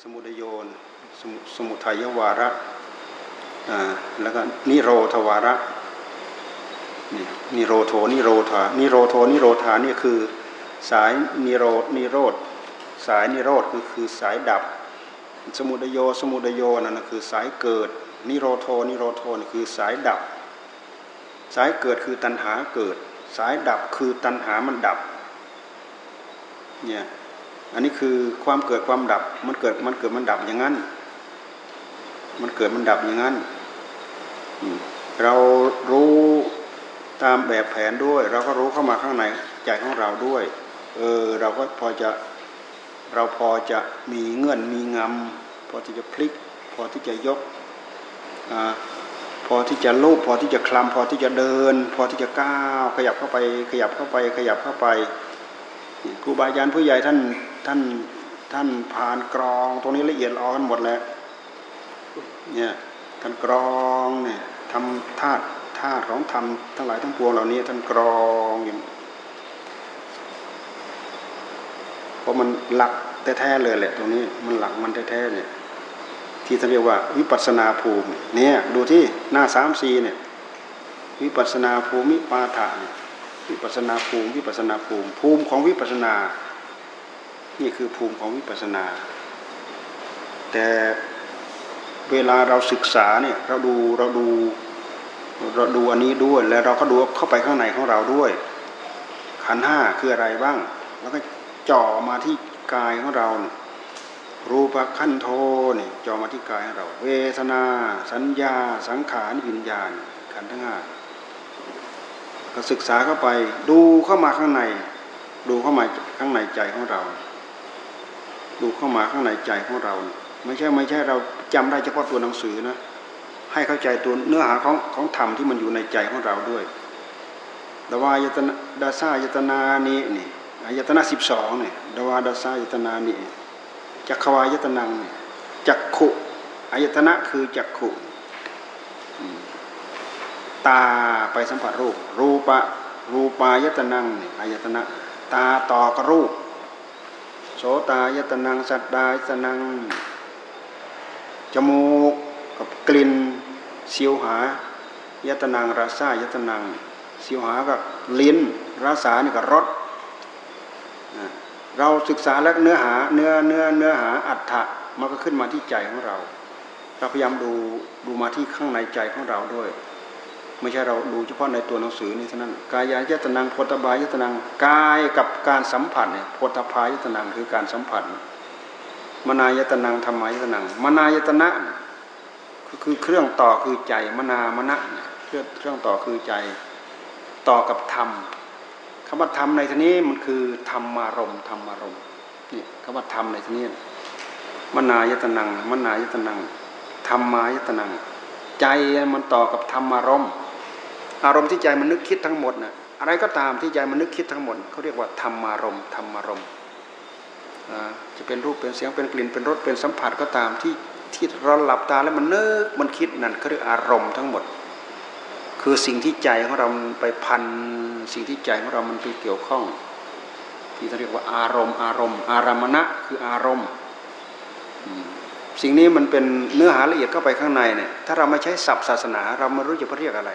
สมุทโยนสมสมุทัยวาระแล้วก็นิโรธวาระนี่นิโรโทนิโรธานิโรโทนิโรธานี่คือสายนิโรนิโรธสายนิโรธคือคือสายดับ สมุทโยสมุทโยนั่นคือสายเกิด นิโรโทนิโรโทนคือสายดับ สายเกิดคือตัณหาเกิด สายดับคือตัณหามันดับเนี่ย อันนี้คือความเกิดความดับ มันเกิดมันเกิดมันดับอย่างนั้น มันเกิดมันดับอย่างนั้น เรารู้ตามแบบแผนด้วย เราก็รู้เข้ามาข้างในใจของเราด้วย เออเราก็พอจะเราพอจะมีเงื่อนมีงำพอที่จะพลิก พอที่จะยกอพอที่จะลูบพอที่จะคลำพอที่จะเดิน พอที่จะก้าวขยับเข้าไป ขยับเข้าไป ขยับเข้าไปครูบาอาจารย์ผู้ใหญ่ท่าน ท่านท่านผ่านกรอง ตรงนี้ละเอียดอ่อนหมดแล้วเนี่ยท่านกรองเนี่ยทำธาตุธาตุของธรรมทั้งหลายทั้งปวงเหล่านี้ท่านกรองอย่างเพราะมันหลักแท้ๆเลยแหละตรงนี้มันหลักมันแท้ๆเนี่ยที่ท่านเรียกว่าวิปัสนาภูมิเนี่ยดูที่หน้าสามสีเนี่ยวิปัสนาภูมิปาฐะวิปัสนาภูมิวิปัสนาภูมิภูมิของวิปัสนา นี่คือภูมิของวิปัสนา แต่เวลาเราศึกษาเนี่ยเราดูเราดูเราดูอันนี้ด้วย แล้วเราก็ดูเข้าไปข้างในของเราด้วย ขันห้าคืออะไรบ้าง แล้วก็จ่อมาที่กายของเรารูปขันโทนี่จ่อมาที่กายของเรา เวทนา สัญญา สังขารวิญญาณขันทั้งห้าก็ศึกษาเข้าไปดูเข้ามาข้างใน ดูเข้ามาข้างในใจของเรา ดูเข้ามาข้างในใจของเรา ไม่ใช่ไม่ใช่เราจำได้เฉพาะตัวหนังสือนะให้เข้าใจตัวเนื้อหาของของธรรมที่มันอยู่ในใจของเราด้วยดวายตนะดาซายตนานี้นี่อายตนะสิบสองเนี่ยดวาดาซายตนานี้จักขวายตนังเนี่ยจักขุอายตนะคือจักขุตาไปสัมผัสรูป รูปะรูปายตนังเนี่ยอายตนะ ตาต่อกับรูป โสตายตนังสัตตายตนัง จมูกกับกลิ่นเสียวหายตนังรสายตนังเสียวหากับลิ้นรสานี่กับรสเราศึกษาแล้วเนื้อหาเนื้อเนื้อเนื้อหาอัฏฐะมันก็ขึ้นมาที่ใจของเรา เราพยายามดูดูมาที่ข้างในใจของเราด้วย ไม่ใช่เราดูเฉพาะในตัวหนังสือนี่เท่านั้นกายายตนังโพธบายตนังกายกับการสัมผัสเนี่ยโพธพายตนังคือการสัมผัสมนายตนังธรรมายตนังมนายตนะคือเครื่องต่อคือใจมนามณะเครื่องเครื่องต่อคือใจต่อกับธรรมคำว่าธรรมในที่นี้มันคือธรรมารมธรรมารมนี่คำว่าธรรมในที่นี้มนายตนังมนายตนังธรรมายตนัง ใจมันต่อกับธรรมารมณ์ อารมณ์ที่ใจมันนึกคิดทั้งหมดนะ่ะอะไรก็ตามที่ใจมันนึกคิดทั้งหมดเขาเรียกว่าธรรมารมณ์ธรรมารมณ์จะเป็นรูปเป็นเสียงเป็นกลิ่นเป็นรสเป็นสัมผัสก็ตามที่ที่เราหลับตาแล้วมันนึกมันคิดนั่นเขาเรียกอารมณ์ทั้งหมด คือสิ่งที่ใจของเราไปพันสิ่งที่ใจของเรามันไปเกี่ยวข้อง ที่เขาเรียกว่าอารมณ์อารมณ์ อารามณะคืออารมณ์สิ่งนี้มันเป็นเนื้อหาละเอียดเข้าไปข้างในเนี่ยถ้าเราไม่ใช้ศัพท์ศาสนา เราไม่รู้จะเรียกอะไร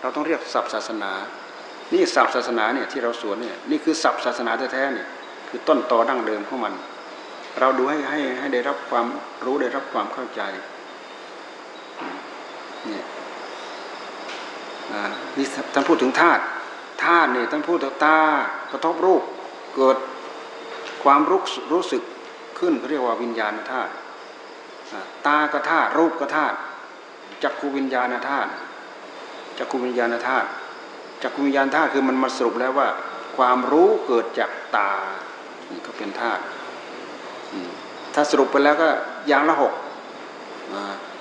เราต้องเรียกศัพท์ศาสนา นี่ศัพท์ศาสนาเนี่ยที่เราสวนเนี่ยนี่คือศัพท์ศาสนาแท้ๆเนี่ยคือต้นตอดั้งเดิมของมัน เราดูให้ให้ให้ได้รับความรู้ได้รับความเข้าใจเนี่ยนี่ท่านพูดถึงธาตุธาตุเนี่ยท่านพูดถึงตากระทบรูปเกิดความรู้รู้สึกขึ้นเขาเรียกว่าวิญญาณธาตุตากระธาตุรูปกระธาตุจักขูวิญญาณธาตุ จักขูวิญญาณธาตุจักขูวิญญาณธาตุคือมันมาสรุปแล้วว่า ความรู้เกิดจากตานี่ก็เป็นธาตุถ้าสรุปไปแล้วก็อย่างละหกอ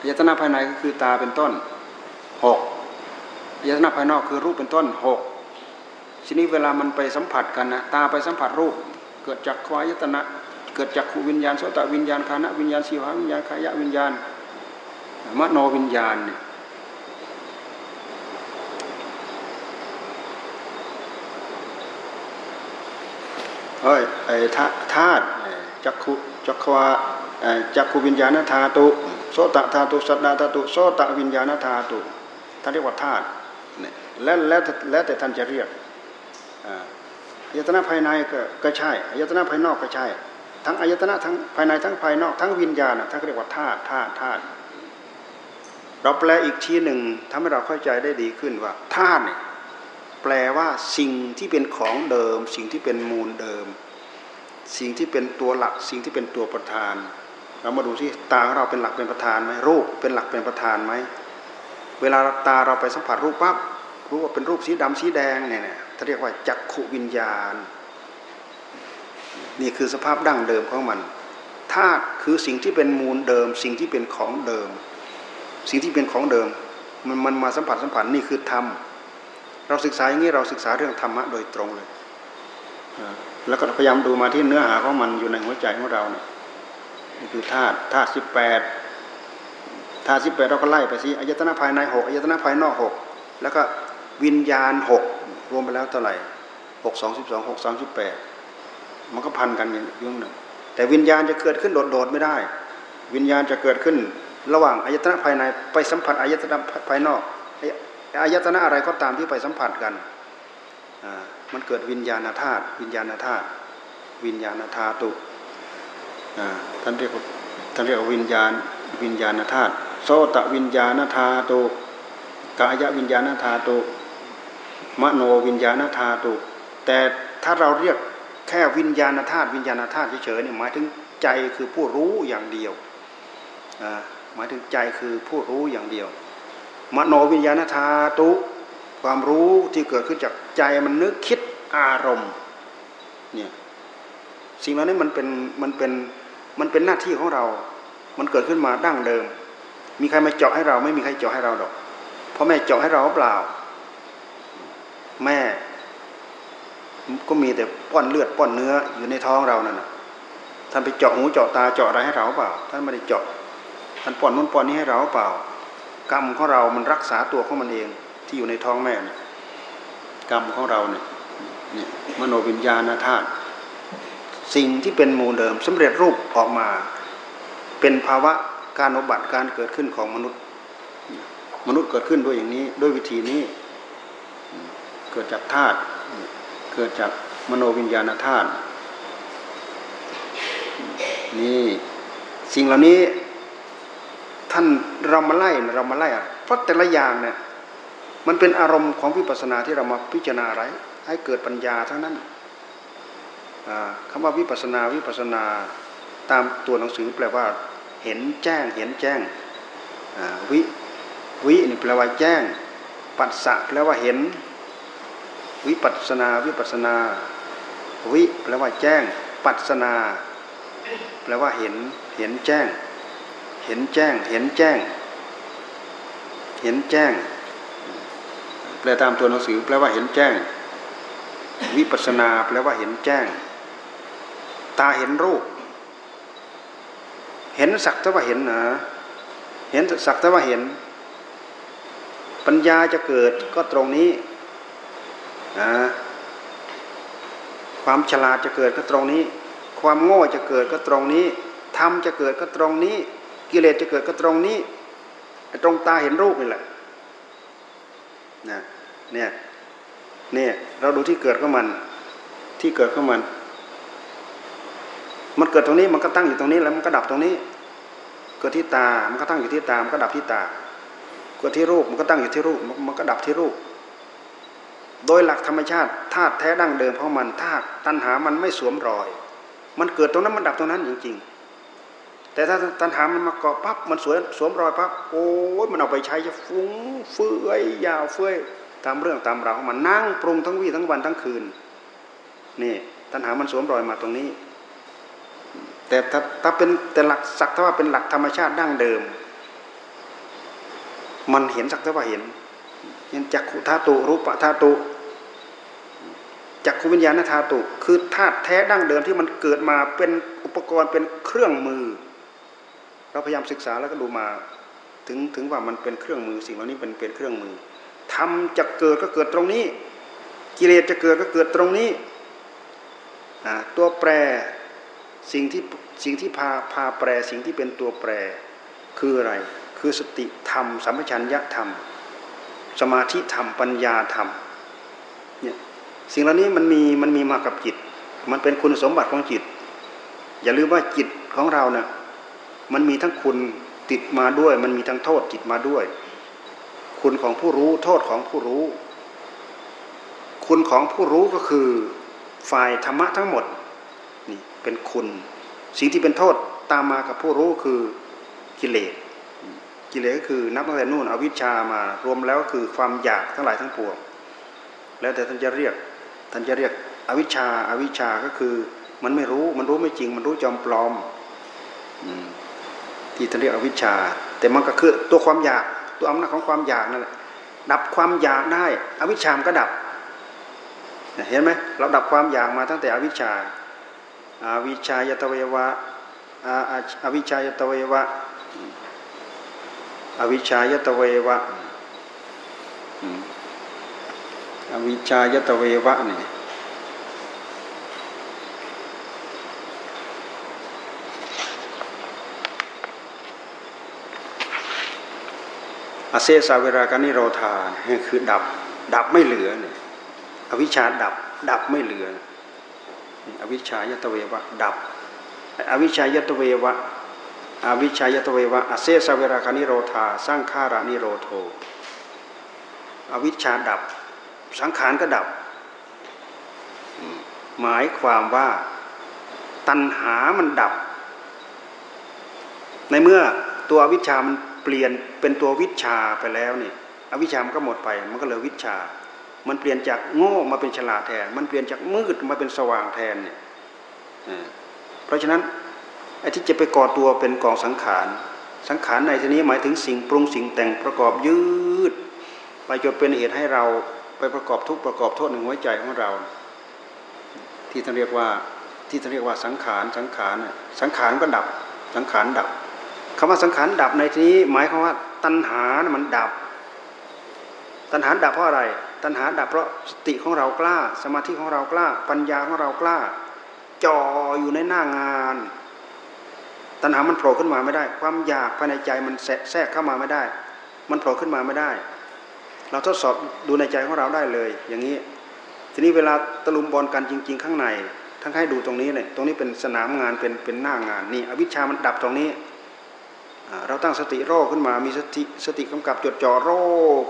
ายตนะภายในก็คือตาเป็นต้นหกอายตนะภายนอกคือรูปเป็นต้นหกทีนี้เวลามันไปสัมผัสกันนะตาไปสัมผัสรูป เกิดจากควายตนะ เกิดจากขูวิญญาณโสตวิญญาณคานะวิญญาณสีวาวิญญาณขายะวิญญาณมโนวิญญาณเนี่ย เฮ้ยไอ้ธาตุจักขุจักขวาจักขูวิญญาณธาตุโสตธาตุสัตตธาตุโสตวิญญาณธาตุท่านเรียกว่าธาตุแล้วแล้วแล้วแต่ท่านจะเรียกอายตนะภายในก็กใช่อายตนะภายนอกก็ใช่ ทั้งอายตนะทั้งภายในทั้งภายนอกทั้งวิญญาณท่านเรียกว่าธาตุธาตุธาตุเราแปลอีกทีหนึ่งทำให้เราเข้าใจได้ดีขึ้นว่าธาตุเนี่ย แปลว่าสิ่งที่เป็นของเดิม สิ่งที่เป็นมูลเดิม สิ่งที่เป็นตัวหลัก สิ่งที่เป็นตัวประธาน เรามาดูที่ตาของเราเป็นหลักเป็นประธานไหมรูปเป็นหลักเป็นประธานไหมเวลาตาเราไปสัมผัสรูปปั๊บรู้ว่าเป็นรูปสีดำสีแดงเนี่ยเขาเรียกว่าจักขุวิญญาณ นี่คือสภาพดั้งเดิมของมันธาตุคือสิ่งที่เป็นมูลเดิม สิ่งที่เป็นของเดิม สิ่งที่เป็นของเดิม มันมันมาสัมผัสสัมผัสนี่คือธรรม เราศึกษาอย่างนี้เราศึกษาเรื่องธรรมะโดยตรงเลยแล้วก็พยายามดูมาที่เนื้อหาของมันอยู่ในหัวใจของเราเนี่ยนี่คือธาตุธาตุสิบแปดธาตุสิบแปดเราก็ไล่ไปสิอายตนะภายในหกอายตนะภายนอกหกแล้วก็วิญญาณหกรวมไปแล้วเท่าไหร่หกสองสิบสองหกสามสิบแปดมันก็พันกันอย่างยุ่งหนึ่งแต่วิญญาณจะเกิดขึ้นโดดๆไม่ได้ วิญญาณจะเกิดขึ้น ระหว่างอายตนะภายในไปสัมผัสอายตนะภายนอก อายตนะอะไรก็ตามที่ไปสัมผัสกัน มันเกิดวิญญาณธาตุวิญญาณธาตุวิญญาณธาตุท่านเรียกท่านเรียกวิญญาณวิญญาณธาตุโสตวิญญาณธาตุกายวิญญาณธาตุมโนวิญญาณธาตุแต่ถ้าเราเรียกแค่วิญญาณธาตุวิญญาณธาตุเฉยๆเนี่ยหมายถึงใจคือผู้รู้อย่างเดียวหมายถึงใจคือผู้รู้อย่างเดียว มโนวิญญาณธาตุ ความรู้ที่เกิดขึ้นจากใจมันนึกคิดอารมณ์เนี่ยสิ่งเหล่านี้มันเป็นมันเป็นมันเป็นหน้าที่ของเรา มันเกิดขึ้นมาดั้งเดิม มีใครมาเจาะให้เราไม่มีใครเจาะให้เราดอกเพราะแม่เจาะให้เราเปล่า แม่ก็มีแต่ป้อนเลือดป้อนเนื้ออยู่ในท้องเรานั่นท่านไปเจาะหูเจาะตาเจาะอะไรให้เราเปล่า ท่านไม่ได้เจาะ ท่านป้อนนู้นป้อนนี้ให้เราเปล่า กรรมของเรา มันรักษาตัวของมันเอง ที่อยู่ในท้องแม่เนี่ยกรรมของเราเนี่ยเนี่ยมโนวิญญาณธาตุสิ่งที่เป็นมูลเดิมสำเร็จรูปออกมา เป็นภาวะการอบัติการเกิดขึ้นของมนุษย์ มนุษย์เกิดขึ้นด้วยอย่างนี้ด้วยวิธีนี้ เกิดจากธาตุเกิดจากมโนวิญญาณธาตุนี่สิ่งเหล่านี้ ท่านเรามาไล่เรามาไล่เพราะแต่ละอย่างเนี่ยมันเป็นอารมณ์ของวิปัสสนาที่เรามาพิจารณาอะไร ให้เกิดปัญญาทั้งนั้นคำว่าวิปัสนาวิปัสนาตามตัวหนังสือแปลว่าเห็นแจ้งเห็นแจ้งวิวินี่แปลว่าแจ้ง ปัสสะแปลว่าเห็น วิปัสนาวิปัสนา วิแปลว่าแจ้ง ปัสนา แปลว่าเห็นเห็นแจ้ง เห็นแจ้ง เห็นแจ้ง เห็นแจ้ง แปลตามตัวหนังสือแปลว่าเห็นแจ้ง วิปัสนาแปลว่าเห็นแจ้ง ตาเห็นรูป เห็นสักแต่ว่าเห็นนะเห็นสักแต่ว่าเห็น ปัญญาจะเกิดก็ตรงนี้นะความฉลาดจะเกิดก็ตรงนี้ ความโง่จะเกิดก็ตรงนี้ธรรมจะเกิดก็ตรงนี้ กิเลสจะเกิดก็ตรงนี้ ตรงตาเห็นรูปนี่แหละนะเนี่ยเนี่ยเราดูที่เกิดของมัน ที่เกิดของมัน มันเกิดตรงนี้มันก็ตั้งอยู่ตรงนี้แล้วมันก็ดับตรงนี้ เกิดที่ตา มันก็ตั้งอยู่ที่ตา มันก็ดับที่ตา เกิดที่รูปมันก็ตั้งอยู่ที่รูป มันก็ดับที่รูป โดยหลักธรรมชาติธาตุแท้ดั้งเดิมของมันธาตุตัณหามันไม่สวมรอย มันเกิดตรงนั้นมันดับตรงนั้นจริงๆ แต่ถ้าตัณหามันมาเกาะปั๊บมันสวยสวมรอยปั๊บโอ้ยมันเอาไปใช้จะฟุ้งเฟื่อยยาวเฟื่อยตามเรื่องตามราวมันนั่งปรุงทั้งวี่ทั้งวันทั้งคืนนี่ตัณหามันสวมรอยมาตรงนี้ แต่ถ้าถ้าเป็นแต่หลักสักถ้าว่าเป็นหลักธรรมชาติดั้งเดิม มันเห็นสักแต่ว่าเห็นเห็นจักขุธาตุรูปธาตุจักขุวิญญาณธาตุคือธาตุแท้ดั้งเดิมที่มันเกิดมาเป็นอุปกรณ์เป็นเครื่องมือ เราพยายามศึกษาแล้วก็ดูมาถึงถึงว่ามันเป็นเครื่องมือสิ่งเหล่านี้เป็นเป็นเครื่องมือทำจะเกิดก็เกิดตรงนี้ กิเลสจะเกิดก็เกิดตรงนี้ตัวแปรสิ่งที่สิ่งที่พาพาแปรสิ่งที่เป็นตัวแปรคืออะไร คือสติธรรมสัมปชัญญะธรรม สมาธิธรรมปัญญาธรรมเนี่ยสิ่งเหล่านี้มันมีมันมีมากับจิต มันเป็นคุณสมบัติของจิต อย่าลืมว่าจิตของเราเนะ่ย มันมีทั้งคุณติดมาด้วย มันมีทั้งโทษจิตมาด้วย คุณของผู้รู้โทษของผู้รู้ คุณของผู้รู้ก็คือฝ่ายธรรมะทั้งหมดนี่เป็นคุณ สิ่งที่เป็นโทษตามมากับผู้รู้คือกิเลสกิเลสก็คือนับตั้งแต่นู่นอวิชชามารวมแล้วคือความอยากทั้งหลายทั้งปวงแล้วแต่ท่านจะเรียกท่านจะเรียกอวิชชาอาวิชชาก็คือ มันไม่รู้มันรู้ไม่จริง มันรู้จอมปลอม ที่ท่านเรียกอวิชชา แต่มันก็คือตัวความอยากตัวอำนาจของความอยากนั่นแหละดับความอยากได้ อวิชชามก็ดับเห็นไหมเราดับความอยากมาตั้งแต่อวิชชาอาวิชายตเววะอวิชายตเววะอวิชายตเววะอวิชายตเววะนี่ อเซสาเวรากานิโรธาคือดับ ดับไม่เหลือเนี่ยอวิชชาดับ ดับไม่เหลือ อวิชชายตเววะ ดับ อวิชชายตเววะ อวิชชายตเววะ อเซสเวราคานิโรธา สร้างฆารานิโรโท อวิชชาดับ สังขารก็ดับ หมายความว่าตัณหามันดับ ในเมื่อตัวอวิชชามัน เปลี่ยนเป็นตัววิชาไปแล้วนี่อวิชชามันก็หมดไป มันก็เหลือวิชา มันเปลี่ยนจากโง่มาเป็นฉลาดแทน มันเปลี่ยนจากมืดมาเป็นสว่างแทนเนี่ยเพราะฉะนั้นไอ้ที่จะไปก่อตัวเป็นกองสังขาร สังขารในที่นี้หมายถึงสิ่งปรุงสิ่งแต่งประกอบยืด ไปจนเป็นเหตุให้เราไปประกอบทุกประกอบโทษในหัวใจของเรา ที่ท่านเรียกว่าที่ท่านเรียกว่าสังขารสังขารสังขารก็ดับสังขารดับ คำว่าสังขารดับในที่นี้หมายความว่า ตัณหามันดับ ตัณหาดับเพราะอะไร ตัณหาดับเพราะสติของเรากล้า สมาธิของเรากล้า ปัญญาของเรากล้าจ่ออยู่ในหน้างาน ตัณหามันโผล่ขึ้นมาไม่ได้ ความอยากภายในใจมันแทรกเข้ามาไม่ได้ มันโผล่ขึ้นมาไม่ได้ เราทดสอบดูในใจของเราได้เลย อย่างนี้ ทีนี้เวลาตะลุมบอลกันจริง ๆ ข้างในทั้งให้ดูตรงนี้เนี่ยตรงนี้เป็นสนามงานเป็นเป็นหน้างานนี่ อวิชามันดับตรงนี้ เราตั้งสติโรขึ้นมา มีสติสติกำกับจดจ่อโร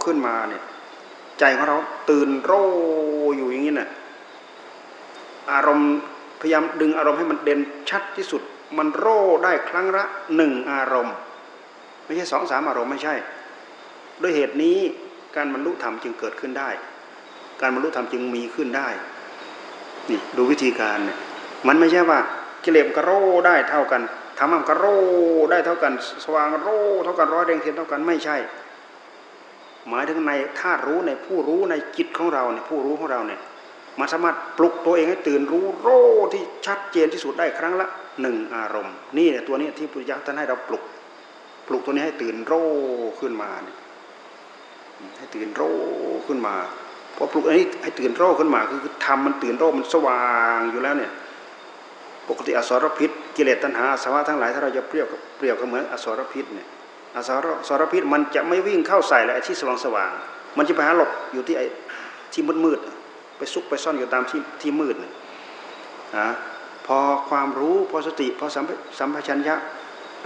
ขึ้นมาเนี่ยใจของเราตื่นโรอยู่อย่างนี้นะ่ะอารมณ์พยายามดึงอารมณ์ให้มันเด่นชัดที่สุด มันโรได้ครั้งละหนึ่งอารมณ์ ไม่ใช่สองสามอารมณ์ไม่ใช่ ด้วยเหตุนี้การบรรลุธรรมจึงเกิดขึ้นได้ การบรรลุธรรมจึงมีขึ้นได้นี่ดูวิธีการเนี่ยมันไม่ใช่ว่ากิเลสกระโรได้เท่ากัน ธรรมะกระโรได้เท่ากัน สว่างโรเท่ากันร้อยเร่งเทียนเท่ากันไม่ใช่ หมายถึงในธาตุรู้ในผู้รู้ในจิตของเราเนี่ยผู้รู้ของเราเนี่ยมาสามารถปลุกตัวเองให้ตื่นรู้โรที่ชัดเจนที่สุดได้ครั้งละหนึ่งอารมณ์ นี่เนี่ยตัวนี้ที่พุทธเจ้าท่านให้เราปลุก ปลุกตัวนี้ให้ตื่นโรขึ้นมาเนี่ยให้ตื่นโรขึ้นมาพอปลุกอันนี้ให้ตื่นโรขึ้นมาคือทำมันตื่นโรมันสว่างอยู่แล้วเนี่ย ปกติอสรพิษกิเลสตัณหาสวะทั้งหลายถ้าเราจะเปรียบกับเปรียบกับเหมือนอสรพิษเนี่ยอสารสารพิษมันจะไม่วิ่งเข้าใส่และไอ้ที่สว่างสว่างมันจะไปหาหลบอยู่ที่ไอ้ที่มืดมืดไปซุกไปซ่อนอยู่ตามที่ที่มืดนะพอความรู้พอสติพอสัมสัมปชัญญะ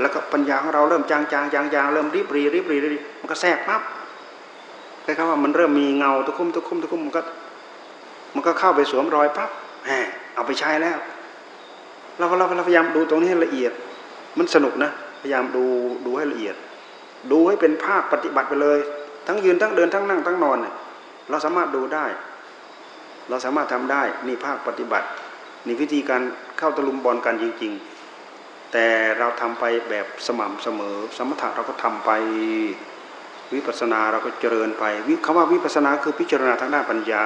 แล้วก็ปัญญาของเราเริ่มจางจางจางจางเริ่มรีบรีรีบรีมันก็แทรกปั๊บคล้ายๆว่ามันเริ่มมีเงาตะคุ่มตะคุ่มตะคุ่มมันก็มันก็เข้าไปสวมรอยปั๊บแหมเอาไปใช้แล้ว เราเราเราพยายามดูตรงนี้ให้ละเอียด มันสนุกนะ พยายามดูดูให้ละเอียด ดูให้เป็นภาคปฏิบัติไปเลย ทั้งยืนทั้งเดินทั้งนั่งทั้งนอนเนี่ยเราสามารถดูได้ เราสามารถทำได้นี่ภาคปฏิบัตินี่วิธีการเข้าตะลุมบอลกันจริง ๆ แต่เราทำไปแบบสม่ำเสมอ สมถะเราก็ทำไปวิปัสนาเราก็เจริญไปคำว่าวิปัสนาคือพิจารณาทางด้านปัญญา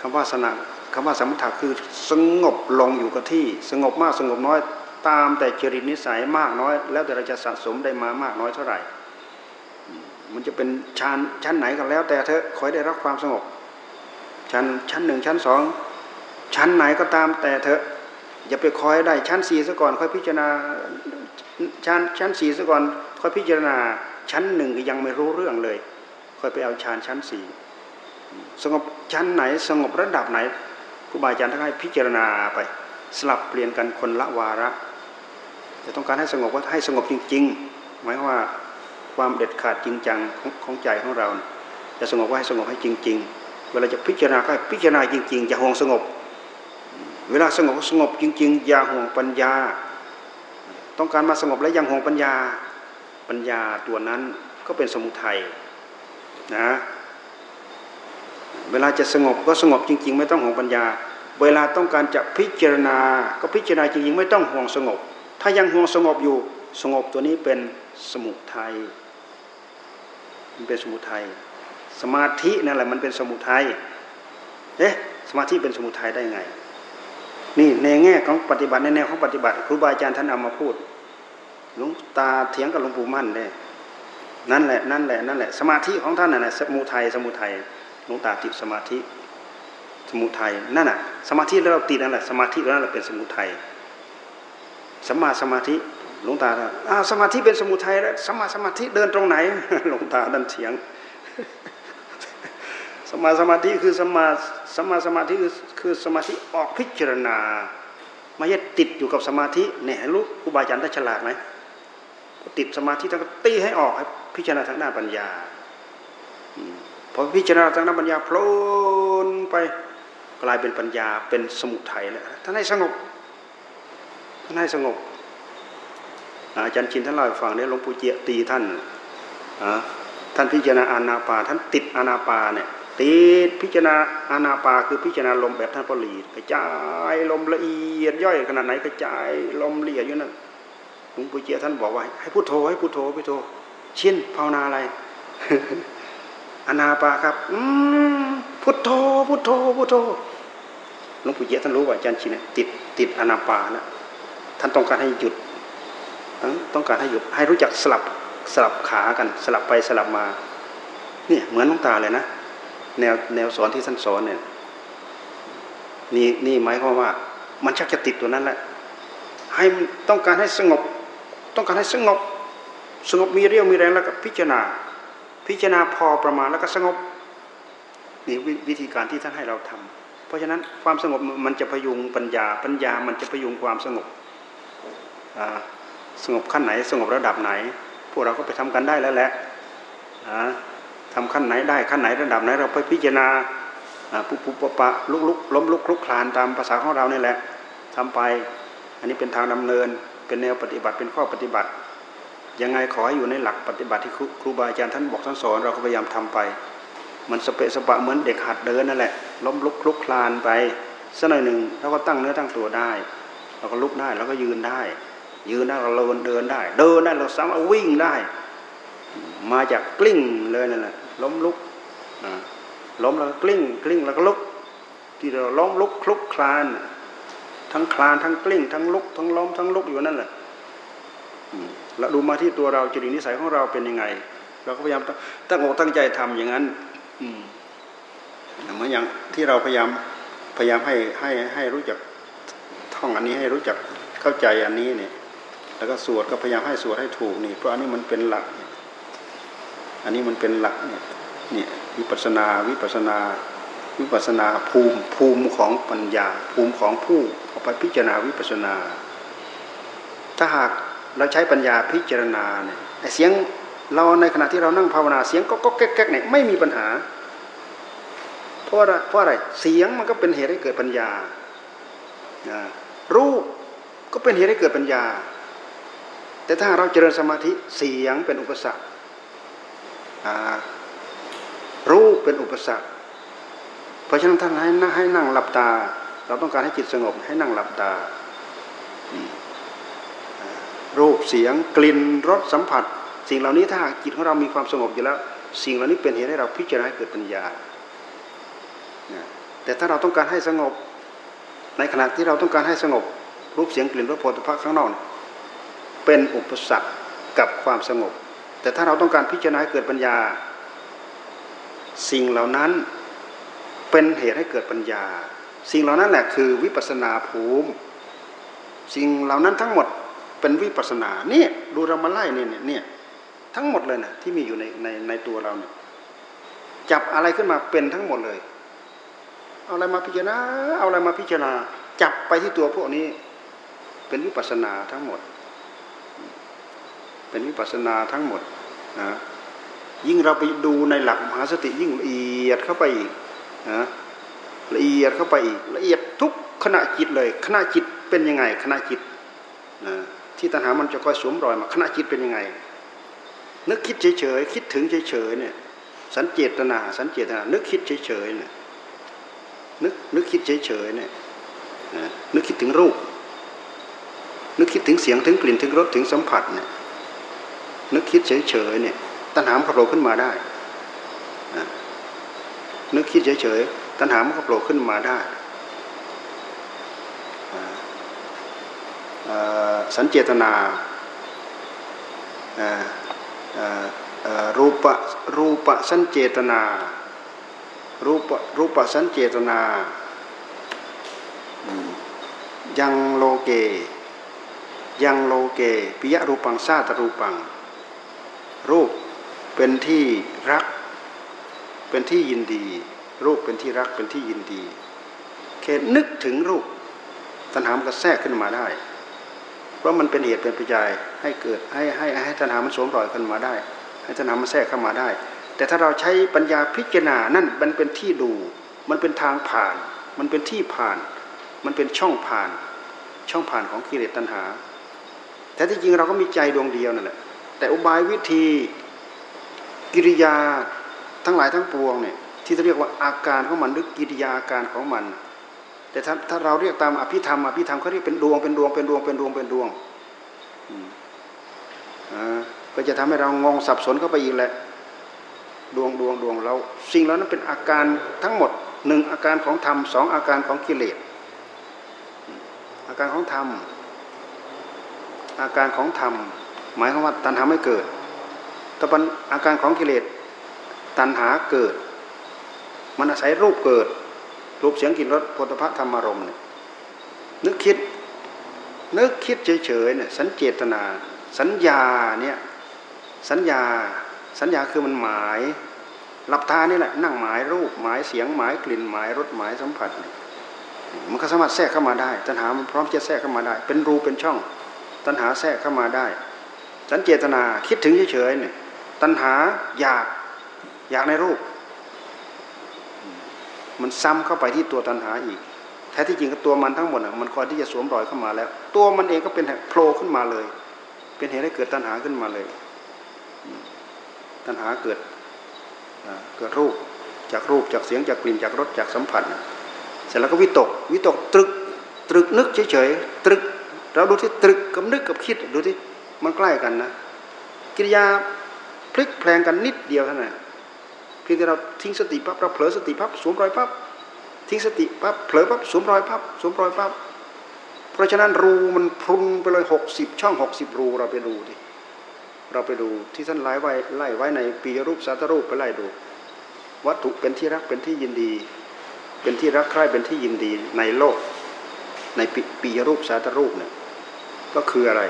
คำว่าสนะ คำว่าสมถะคือสงบลงอยู่กับที่ สงบมากสงบน้อยตามแต่จริตนิสัยมากน้อย แล้วแต่เราจะสะสมได้มามากน้อยเท่าไหร่ มันจะเป็นชั้นชั้นไหนก็แล้ว แต่เธอคอยได้รับความสงบ ชั้นชั้นหนึ่งชั้นสองชั้นไหนก็ตามแต่เธออย่าไปคอยได้ชั้นสี่ซะก่อนค่อยพิจารณาชั้นชั้นสี่ซะก่อนค่อยพิจารณาชั้นหนึ่งยังไม่รู้เรื่องเลย ค่อยไปเอาฌานชั้นสี่สงบชั้นไหนสงบระดับไหน ครูบาอาจารย์ทั้งให้พิจารณาไปสลับเปลี่ยนกันคนละวาระจะต้องการให้สงบก็ให้สงบจริง ๆ หมายว่าความเด็ดขาดจริงจังของของใจของเราจะสงบก็ให้สงบให้จริง ๆ เวลาจะพิจารณาก็พิจารณาจริงๆอย่าห่วงสงบ เวลาสงบสงบจริง ๆ อย่าห่วงปัญญา ต้องการมาสงบแล้วยังห่วงปัญญาปัญญาตัวนั้นก็เป็นสมุทัยนะ เวลาจะสงบก็สงบจริง ๆ ไม่ต้องห่วงปัญญา เวลาต้องการจะพิจารณา ก็พิจารณาจริง ๆ ไม่ต้องห่วงสงบ ถ้ายังห่วงสงบอยู่สงบตัวนี้เป็นสมุทัยมันเป็นสมุทัยสมาธินั่นแหละมันเป็นสมุทัยเอ๊ะสมาธิเป็นสมุทัยได้ไง นี่ในแง่ของปฏิบัติในแนวของปฏิบัติ ครูบาอาจารย์ท่านเอามาพูดหลวงตาเถียงกับหลวงปู่มั่นเลยนั่นแหละนั่นแหละนั่นแหละสมาธิของท่านน่ะสมุทัยสมุทัย ลวงตาติดสมาธิ สมุทัยนั่นน่ะ สมาธิแล้วเราติดนั่นแหละสมาธิแล้วเราเป็นสมุทัยสมาสมาธิหลวงตาอ้าวสมาธิเป็นสมุทัยแล้วสมาสมาธิเดินตรงไหนหลวงตาดันเถียงสมาสมาธิคือสมาสมาสมาธิคือคือสมาธิออกพิจารณาไม่ใช่ติดอยู่กับสมาธิเนี่ยรู้ครูบาอาจารย์ท่านฉลาดไหมติดสมาธิท่านก็ตีให้ออกให้พิจารณาทางด้านปัญญา อพิจารณาทางด้านปัญญาโผล่ไปกลายเป็นปัญญาเป็นสมุทัยแล้วท่านให้สงบท่านให้สงบอาจารย์ชินท่านเล่าให้ฟังเนี่ยหลวงปู่เจียตีท่านท่านพิจารณาอานาปาท่านติดอานาปาเนี่ยติดพิจารณาอานาปาคือพิจารณาลมแบบท่านพลีกระจายลมละเอียดย่อยขนาดไหนกระจายลมละเอียดอยู่นั่นหลวงปู่เจียท่านบอกว่าให้พุทโธให้พุทโธพุทโธชินภาวนาอะไร อนาปาครับ อืพุทโธ พุทโธ พุทโธหลวงปู่เจียท่านรู้ว่าอาจารย์ชินติดติดอนาปาแล้วท่านต้องการให้หยุด ต้องการให้หยุด ให้รู้จักสลับสลับขากัน สลับไปสลับมา เนี่ยเหมือนน้องตาเลยนะ แนวแนวสอนที่ท่านสอนเนี่ย นี่นี่หมายความว่า มันชักจะติดตัวนั้นแหละ ให้ต้องการให้สงบ ต้องการให้สงบ สงบมีเรี่ยวมีแรงแล้วก็พิจารณา พิจารณาพอประมาณแล้วก็สงบนี่วิธีการที่ท่านให้เราทำเพราะฉะนั้นความสงบมันจะพยุงปัญญาปัญญามันจะพยุงความสงบสงบขั้นไหนสงบระดับไหน พวกเราก็ไปทำกันได้แล้วแหละทำขั้นไหนได้ขั้นไหนระดับไหน เราไปพิจารณาปุบปุบปะปะลุกลุกล้มลุกคลุกคลานตามภาษาของเราเนี่แหละทำไป อันนี้เป็นทางดำเนิน เป็นแนวปฏิบัติเป็นข้อปฏิบัติ ยังไงขอให้อยู่ในหลักปฏิบัติที่ครูบาอาจารย์ท่านบอกท่านสอนเราก็พยายามทำไป มันสเปะสปะเหมือนเด็กหัดเดินนั่นแหละ ล้มลุกคลุกคลานไปสักหน่อยหนึ่งเราก็ตั้งเนื้อตั้งตัวได้ เราก็ลุกได้เราก็ยืนได้ ยืนได้เราเดินได้ เดินได้เราสามารถวิ่งได้ มาจากกลิ้งเลยนั่นแหละล้มลุกล้มแล้วกลิ้งกลิ้งแล้วก็ลุก ที่เราล้มลุกคลุกคลาน ทั้งคลานทั้งกลิ้งทั้งลุกทั้งล้มทั้งลุกอยู่นั่นแหละ แล้วดูมาที่ตัวเราจริตนิสัยของเราเป็นยังไง เราก็พยายามตั้งอกตั้งใจทำอย่างนั้นอืมเหมือนอย่างที่เราพยายามพยายามให้ให้ให้รู้จักท่องอันนี้ให้รู้จักเข้าใจอันนี้เนี่ย แล้วก็สวดก็พยายามให้สวดให้ถูกนี่ เพราะอันนี้มันเป็นหลัก อันนี้มันเป็นหลักเนี่ยเนี่ยวิปัสนาวิปัสนาวิปัสนาภูมิภูมิของปัญญา ภูมิของผู้เอาไปพิจารณาวิปัสนา ถ้าหาก เราใช้ปัญญาพิจารณาเนี่ยเสียงเราในขณะที่เรานั่งภาวนาเสียงก็ก็แก๊กเนี่ยไม่มีปัญหา เพราะอะไรเพราะอะไรเสียงมันก็เป็นเหตุให้เกิดปัญญารูปก็เป็นเหตุให้เกิดปัญญา แต่ถ้าเราเจริญสมาธิเสียงเป็นอุปสรรครูปเป็นอุปสรรค เพราะฉะนั้นท่านให้นั่งให้นั่งหลับตา เราต้องการให้จิตสงบให้นั่งหลับตา รูปเสียงกลิ่นรสสัมผัส สิ่งเหล่านี้ถ้าจิตของเรามีความสงบอยู่แล้ว สิ่งเหล่านี้เป็นเหตุให้เราพิจารณาเกิดปัญญา แต่ถ้าเราต้องการให้สงบ ในขณะที่เราต้องการให้สงบ รูปเสียงกลิ่นรสโผฏฐัพข้างนอกเป็นอุปสรรคกับความสงบ แต่ถ้าเราต้องการพิจารณาเกิดปัญญา สิ่งเหล่านั้นเป็นเหตุให้เกิดปัญญา สิ่งเหล่านั้นแหละคือวิปัสนาภูมิ สิ่งเหล่านั้นทั้งหมด เป็นวิปัสนาเนี่ยดูเรามาไล่เนี่ยเนี่ยทั้งหมดเลยนะที่มีอยู่ในในในตัวเราเนี่ยจับอะไรขึ้นมาเป็นทั้งหมดเลย เอาอะไรมาพิจารณาเอาอะไรมาพิจารณา จับไปที่ตัวพวกนี้ เป็นวิปัสนาทั้งหมด เป็นวิปัสนาทั้งหมดนะยิ่งเราไปดูในหลักมหาสติยิ่งละเอียดเข้าไปอีกนะละเอียดเข้าไปอีกละเอียดทุกขณะจิตเลยขณะจิตเป็นยังไงขณะจิตนะ ที่ตัณหามันจะคอยสวมรอยมาขณะจิตเป็นยังไง นึกคิดเฉยๆคิดถึงเฉยๆเนี่ยสันเจตนา สันเจตนา นึกคิดเฉยๆเนี่ยนึกนึกคิดเฉยๆเนี่ยนึกคิดถึงรูป นึกคิดถึงเสียงถึงกลิ่นถึงรสถึงสัมผัสเนี่ยนึกคิดเฉยๆเนี่ยตัณหามก็โผล่ขึ้นมาได้นึกคิดเฉยๆตัณหามันก็โผล่ขึ้นมาได้ สัญเจตนารูปรูปสัญเจตนารูปรูปสัญเจตนายังโลเก ยังโลเกปิยรูปังซาตรูปัง รูปเป็นที่รัก เป็นที่ยินดี รูปเป็นที่รักเป็นที่ยินดีแค่นึกถึงรูปตัณหามก็แทรกขึ้นมาได้ เพราะมันเป็นเหตุเป็นปัจจัยให้เกิดให้ให้ให้ตัณหามันสวมรอยขึ้นมาได้ ให้ตัณหามันแทรกเข้ามาได้ แต่ถ้าเราใช้ปัญญาพิจารณานั่นมันเป็นที่ดู มันเป็นทางผ่าน มันเป็นที่ผ่าน มันเป็นช่องผ่าน ช่องผ่านของกิเลสตัณหา แต่ที่จริงเราก็มีใจดวงเดียวนั่นแหละแต่อุบายวิธีกิริยาทั้งหลายทั้งปวงเนี่ยที่เรียกว่าอาการของมันหรือกิริยาอาการของมัน แต่ถ้าถ้าเราเรียกตามอภิธรรมอภิธรรมเขาเรียกเป็นดวงเป็นดวงเป็นดวงเป็นดวงเป็นดวงก็จะทำให้เรางงสับสนเข้าไปอีกแหละ ดวงดวงดวงเรา สิ่งเหล่านั้นเป็นอาการทั้งหมดหนึ่งอาการของธรรมสองอาการของกิเลสอาการของธรรม อาการของธรรม หมายความว่าตัณหาไม่เกิดแต่เป็นอาการของกิเลสตัณหาเกิด มันอาศัยรูปเกิด รูปเสียงกลิ่นรสพุทธะธรรมารมณ์เนี่ยนึกคิดนึกคิดเฉยๆเนี่ยสัญเจตนา สัญญาเนี่ยสัญญาสัญญาคือมันหมายหลับตานี่แหละนั่งหมายรูปหมายเสียงหมายกลิ่นหมายรสหมายสัมผัส มันก็สามารถแทรกเข้ามาได้ตัณหามันพร้อมจะแทรกเข้ามาได้ เป็นรูเป็นช่อง ตัณหาแทรกเข้ามาได้ สัญเจตนาคิดถึงเฉยๆเนี่ยตัณหาอยากอยากในรูป มันซ้ำเข้าไปที่ตัวตัณหาอีก แท้ที่จริงตัวมันทั้งหมดมันคอยที่จะสวมรอยเข้ามาแล้ว ตัวมันเองก็เป็นโผล่ขึ้นมาเลย เป็นเหตุให้เกิดตัณหาขึ้นมาเลย ตัณหาเกิดเกิดรูปจากรูปจากเสียงจากกลิ่นจากรสจากสัมผัสเสร็จแล้วก็วิตกวิตกตรึกตรึกนึกเฉยๆตรึกเราดูที่ตรึกกับนึกกับคิดดูที่มันใกล้กันนะกิริยาพลิกแปลงกันนิดเดียวเท่านั้น พียงแต่เราทิ้งสติปั๊บเราเผลอสติปั๊บสวมรอยปั๊บทิ้งสติปั๊บเผลอปั๊บสวมรอยปั๊บสวมรอยปั๊บเพราะฉะนั้นรูมันพุนไปเลยหกสิบช่องหกสิบรูเราไปดูดิเราไปดูที่ท่านไล่ไว้ไล่ไว้ในปีรูปสัตรูปไปไล่ดู วัตถุเป็นที่รักเป็นที่ยินดี เป็นที่รักใคร่เป็นที่ยินดีในโลก ในปีรูปสัตรูปเนี่ยก็คืออะไร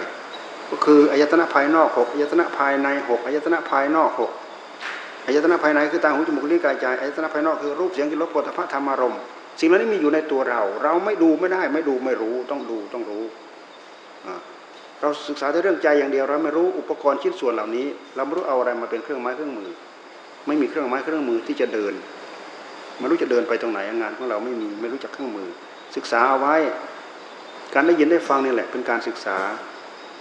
ก็คืออายตนะภายนอกหกอายตนะภายในหกอายตนะภายนอกหก อายตนะภายในคือตาหูจมูกลิ้นกายใจอายตนะภายนอกคือรูปเสียงกลิ่นรสปุถะธรรมารมณ์สิ่งเหล่านี้มีอยู่ในตัวเรา เราไม่ดูไม่ได้ ไม่ดูไม่รู้ต้องดูต้องรู้ เราศึกษาแต่เรื่องใจอย่างเดียว เราไม่รู้อุปกรณ์ชิ้นส่วนเหล่านี้ เราไม่รู้เอาอะไรมาเป็นเครื่องไม้เครื่องมือ ไม่มีเครื่องไม้เครื่องมือที่จะเดินไม่รู้จะเดินไปตรงไหนงานของเราไม่มีไม่รู้จักเครื่องมือ ศึกษาเอาไว้ การได้ยินได้ฟังนี่แหละ เป็นการศึกษา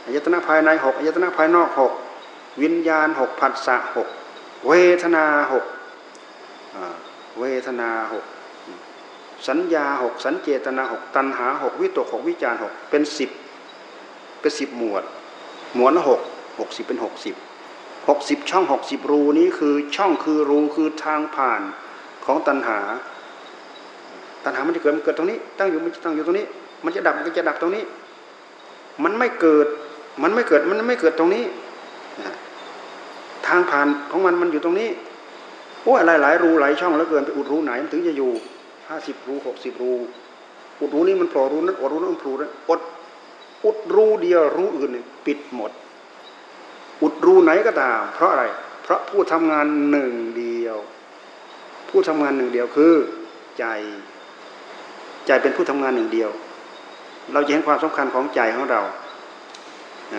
อายตนะภายในหกอายตนะภายนอกหกวิญญาณหกผัสสะหก เวทนาหกเวทนาหกสัญญาหกสัญเจตนาหกตัณหาหกวิตกหกวิจารหกเป็นสิบเป็นสิบหมวด หมวดละหกหกสิบเป็นหกสิบหกสิบช่องหกสิบรูนี้คือช่องคือรูคือทางผ่านของตัณหา ตัณหามันจะเกิดมันเกิดตรงนี้ ตั้งอยู่มันจะตั้งอยู่ตรงนี้ มันจะดับมันก็จะดับตรงนี้ มันไม่เกิดมันไม่เกิดมันไม่เกิดตรงนี้ ทางผ่านของมันมันอยู่ตรงนี้โอ้หลายหลายรูหลายช่องแล้วเกินไปอุดรูไหนมันถึงจะอยู่ห้าสิบรูหกสิบรู อุดรูนี้มันโผล่รูนั้นอดรูนั้นโผล่นั้นอดอุดรูเดียวรูอื่นปิดหมด อุดรูไหนก็ตาม เพราะอะไร เพราะผู้ทำงานหนึ่งเดียว ผู้ทำงานหนึ่งเดียวคือใจ ใจเป็นผู้ทำงานหนึ่งเดียว เราจะเห็นความสำคัญของใจของเราอ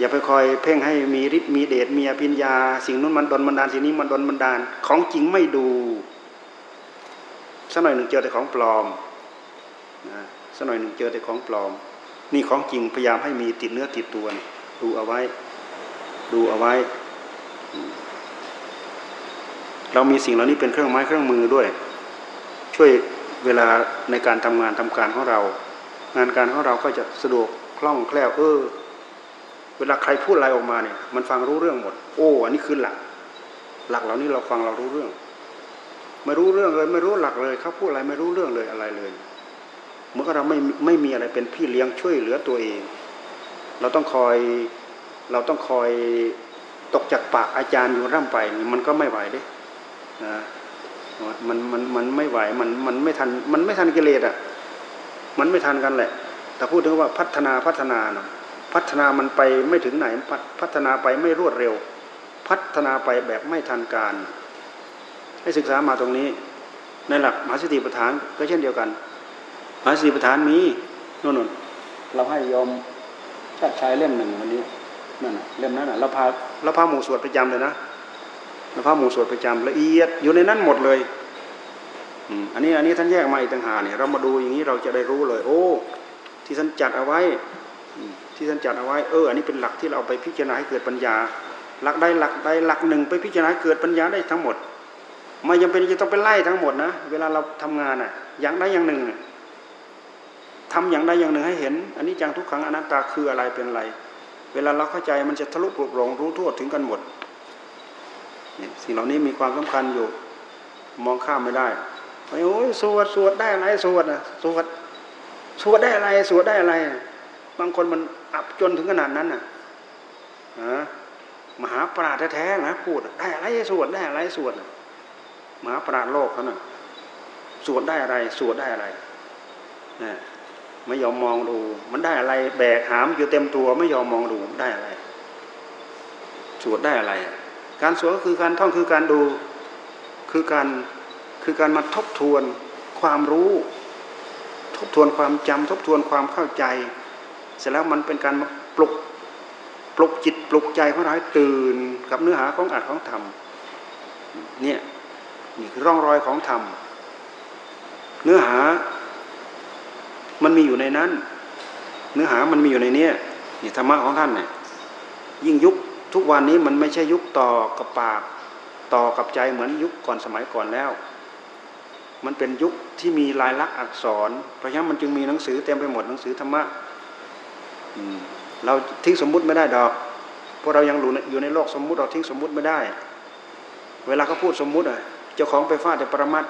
อย่าไปคอยเพ่งให้มีฤทธิ์มีเดชมีอภิญญา สิ่งนู้นมันดนบันดาลสิ่งนี้มันดนบันดาลของจริงไม่ดูสักหน่อยหนึ่งเจอแต่ของปลอมนะสักหน่อยหนึ่งเจอแต่ของปลอม นี่ของจริงพยายามให้มีติดเนื้อติดตัวดูเอาไว้ ดูเอาไว้ เรามีสิ่งเหล่านี้เป็นเครื่องไม้เครื่องมือด้วย ช่วยเวลาในการทำงานทำการของเรา งานการของเราก็จะสะดวกคล่องแคล่วเออ เวลาใครพูดอะไรออกมาเนี่ย มันฟังรู้เรื่องหมด โอ้ อันนี้คือหลัก หลักเหล่านี้เราฟังเรารู้เรื่อง ไม่รู้เรื่องเลย ไม่รู้หลักเลยเขาพูดอะไรไม่รู้เรื่องเลยอะไรเลยเมื่อเราไม่ไม่มีอะไรเป็นพี่เลี้ยงช่วยเหลือตัวเอง เราต้องคอยเราต้องคอยตกจากปากอาจารย์อยู่ร่ำไปมันก็ไม่ไหวเด้นะมันมันมันไม่ไหวมันมันไม่ทันมันไม่ทันกิเลสอะ มันไม่ทันกันแหละ แต่พูดถึงว่าพัฒนาพัฒนาเนาะ พัฒนามันไปไม่ถึงไหนพัฒนาไปไม่รวดเร็ว พัฒนาไปแบบไม่ทันการ ให้ศึกษามาตรงนี้ ในหลักมหาสติปัฏฐานก็เช่นเดียวกันมหาสติปัฏฐานมีนู่นเราให้ยอมชาติชายเล่มหนึ่งวันนี้นั่นเล่มนั้นเราพาเราพาหมู่สวดประจำเลยนะเราพาหมู่สวดประจำละเอียดอยู่ในนั้นหมดเลยอันนี้อันนี้ท่านแยกมาอีกต่างหากเนี่ยเรามาดูอย่างนี้เราจะได้รู้เลย โอ้ ที่ท่านจัดเอาไว้ ที่ท่านจัดเอาไว้เอออันนี้เป็นหลักที่เราไปพิจารณาให้เกิดปัญญา หลักใดหลักใดหลักหนึ่งไปพิจารณาเกิดปัญญาได้ทั้งหมดไม่จำเป็นจะต้องไปไล่ทั้งหมดนะ เวลาเราทำงานอะ อย่างใดอย่างหนึ่งทำอย่างใดอย่างหนึ่งให้เห็น อันนี้จังทุกขังอนัตตาคืออะไรเป็นอะไร เวลาเราเข้าใจมันจะทะลุปลุกลงรู้ทั่วถึงกันหมดสิ่งเหล่านี้มีความสำคัญอยู่ มองข้ามไม่ได้โอ้ยสวดสวดได้อะไรสวดอะสวดสวดได้อะไรสวดได้อะไร บางคนมันอับจนถึงขนาดนั้นน่ะมหาปราดแท้ๆนะพูดได้อะไรสวดได้อะไรสวดมหาปราดโลกเขาน่ะสวดได้อะไรสวดได้อะไรนะไม่ยอมมองดู มันได้อะไร แบกหามอยู่เต็มตัวไม่ยอมมองดูได้อะไร สวดได้อะไร การสวดก็คือการท่องคือการดูคือการคือการมาทบทวนความรู้ ทบทวนความจำทบทวนความเข้าใจ เสร็จแล้วมันเป็นการมาปลุกปลุกจิตปลุกใจของเราให้ตื่นกับเนื้อหาของอัดของธรรมเนี่ยนี่คือร่องรอยของธรรมเนื้อหามันมีอยู่ในนั้น เนื้อหามันมีอยู่ในเนี้นี่ธรรมะของท่านเนี่ยยิ่งยุคทุกวันนี้มันไม่ใช่ยุคต่อกับปากต่อกับใจเหมือนยุคก่อนสมัยก่อนแล้ว มันเป็นยุคที่มีลายลักษณ์อักษร เพราะฉะนั้นมันจึงมีหนังสือเต็มไปหมดหนังสือธรรมะ เราทิ้งสมมุติไม่ได้ดอกเพราะเรายังอยู่ในโลกสมมุติเราทิ้งสมมุติไม่ได้ เวลาเขาพูดสมมุติอะเจ้าของไปฟาดแต่ปรมัต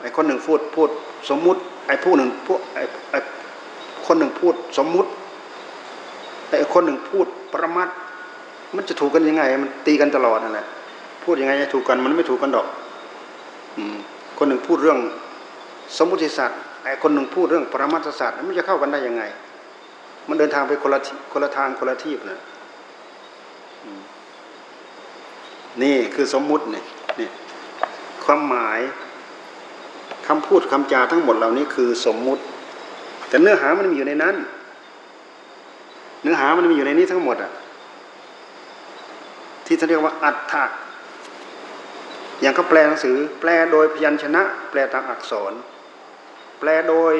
ไอ้คนหนึ่งพูดพูดสมมุติไอ้ผู้หนึ่งพูดไอ้ไอ้คนหนึ่งพูดสมมุติไอ้คนหนึ่งพูดปรมัตมันจะถูกกันยังไง มันตีกันตลอดนั่นแหละพูดยังไงจะถูกกันมันไม่ถูกกันดอก อืมคนหนึ่งพูดเรื่องสมมุติศาสตร์ ไอ้คนหนึ่งพูดเรื่องปรมัตศาสตร์มันจะเข้ากันได้ยังไง มันเดินทางไปคนละคนละทางคนละที่นะนี่คือสมมุติเนี่ยนี่ความหมายคำพูดคำจาทั้งหมดเหล่านี้คือสมมุติ แต่เนื้อหามันมีอยู่ในนั้น เนื้อหามันมีอยู่ในนี้ทั้งหมดอะที่เขาเรียกว่าอัฏฐะอย่างเขาแปลหนังสือ แปลโดยพยัญชนะ แปลตามอักษร แปลโดย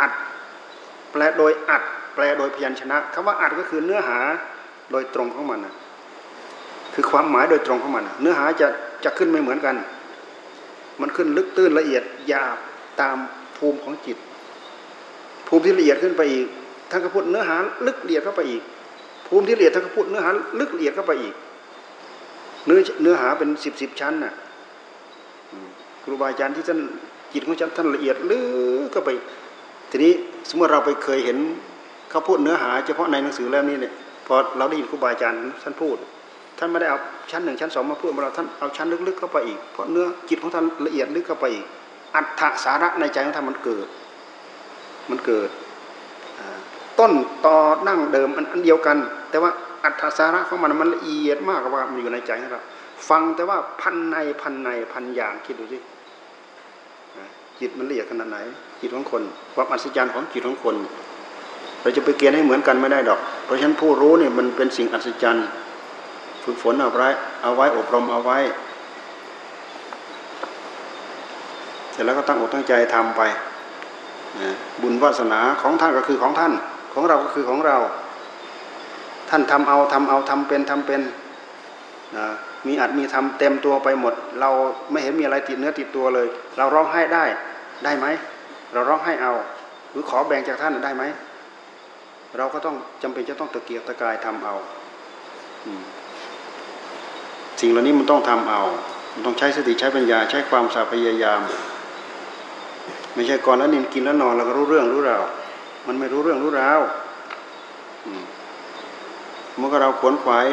อัด แปลโดยอัด แปลโดยพยัญชนะคำว่าอัดก็คือเนื้อหาโดยตรงของมันนะคือความหมายโดยตรงของมัน เนื้อหาจะจะขึ้นไม่เหมือนกัน มันขึ้นลึกตื้นละเอียดหยาบตามภูมิของจิต ภูมิที่ละเอียดขึ้นไปอีกท่านก็พูดเนื้อหาลึกละเอียดเข้าไปอีก ภูมิที่ละเอียดท่านก็พูดเนื้อหาลึกละเอียดเข้าไปอีก เนื้อเนื้อหาเป็นสิบสิบชั้นน่ะครูบาอาจารย์ที่ท่าน จิตของฉันท่านละเอียดลึกเข้าไป ทีนี้สมมติเราไปเคยเห็นเขาพูดเนื้อหา เฉพาะในหนังสือเล่มนี้เนี่ยพอเราได้ยินครูบาอาจารย์ท่านพูด ท่านไม่ได้เอาชั้นหนึ่งชั้นสองมาพูดมาเราท่านเอาชั้นลึกๆเข้าไปอีกเพราะเนื้อจิตของท่านละเอียดลึกเข้าไปอีกอัตถสาระในใจของท่านมันเกิด มันเกิดต้นตอนั่งเดิมอันเดียวกัน แต่ว่าอัตถสาระของมันมันละเอียดมากกว่ามันอยู่ในใจของเราฟังแต่ว่าพันในพันในพันอย่างคิดดูสิ จิตมันละเอียดขนาดไหน จิตของคนความอัศจรรย์ของจิตของคนเราจะไปเกณฑ์ให้เหมือนกันไม่ได้ดอก เพราะฉะนั้นผู้รู้เนี่ยมันเป็นสิ่งอัศจรรย์ฝึกฝนเอาไว้เอาไว้อบรมเอาไว้ เสร็จแล้วก็ตั้งอกตั้งใจทำไปบุญวาสนาของท่านก็คือของท่าน ของเราก็คือของเรา ท่านทำเอาทำเอาทำเป็นทำเป็นนะมีอัดมีทำเต็มตัวไปหมด เราไม่เห็นมีอะไรติดเนื้อติดตัวเลย เราร้องไห้ได้ ได้ไหมเราร้องไห้เอา หรือขอแบ่งจากท่านได้ไหมเราก็ต้องจำเป็นจะต้องตะเกียกตะกายทำเอาสิ่งเหล่านี้มันต้องทำเอา มันต้องใช้สติใช้ปัญญาใช้ความสาพยายาม ไม่ใช่ก่อนแล้วนินกินแล้วนอนเราก็รู้เรื่องรู้ราวมันไม่รู้เรื่องรู้ราวเมื่อเราขวนขวาย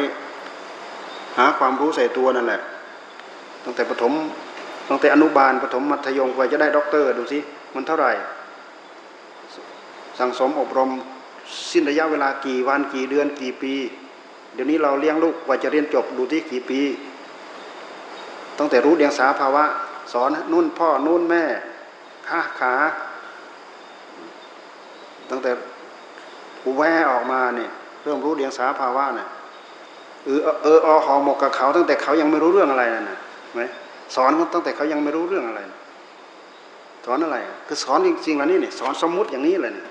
หาความรู้ใส่ตัวนั่นแหละตั้งแต่ปฐม ตั้งแต่อนุบาลปฐมมัธยมไปจะได้ด็อกเตอร์ดูสิมันเท่าไหร่ สั่งสมอบรมสิ้นระยะเวลากี่วันกี่เดือนกี่ปี เดี๋ยวนี้เราเลี้ยงลูกว่าจะเรียนจบดูที่กี่ปีตั้งแต่รู้เดียงสาภาวะ สอนนุ่นพ่อนุ่นแม่ขาขา ตั้งแต่กูแวออกมาเนี่ยเริ่มรู้เดียงสาภาวะเนี่ยเออเอออหอหมกกับเขา ตั้งแต่เขายังไม่รู้เรื่องอะไรนั่นนะไหม สอนตั้งแต่เขายังไม่รู้เรื่องอะไร สอนอะไร คือสอนจริงๆแล้วนี่เนี่ยสอนสมมุติอย่างนี้เลยเนี่ย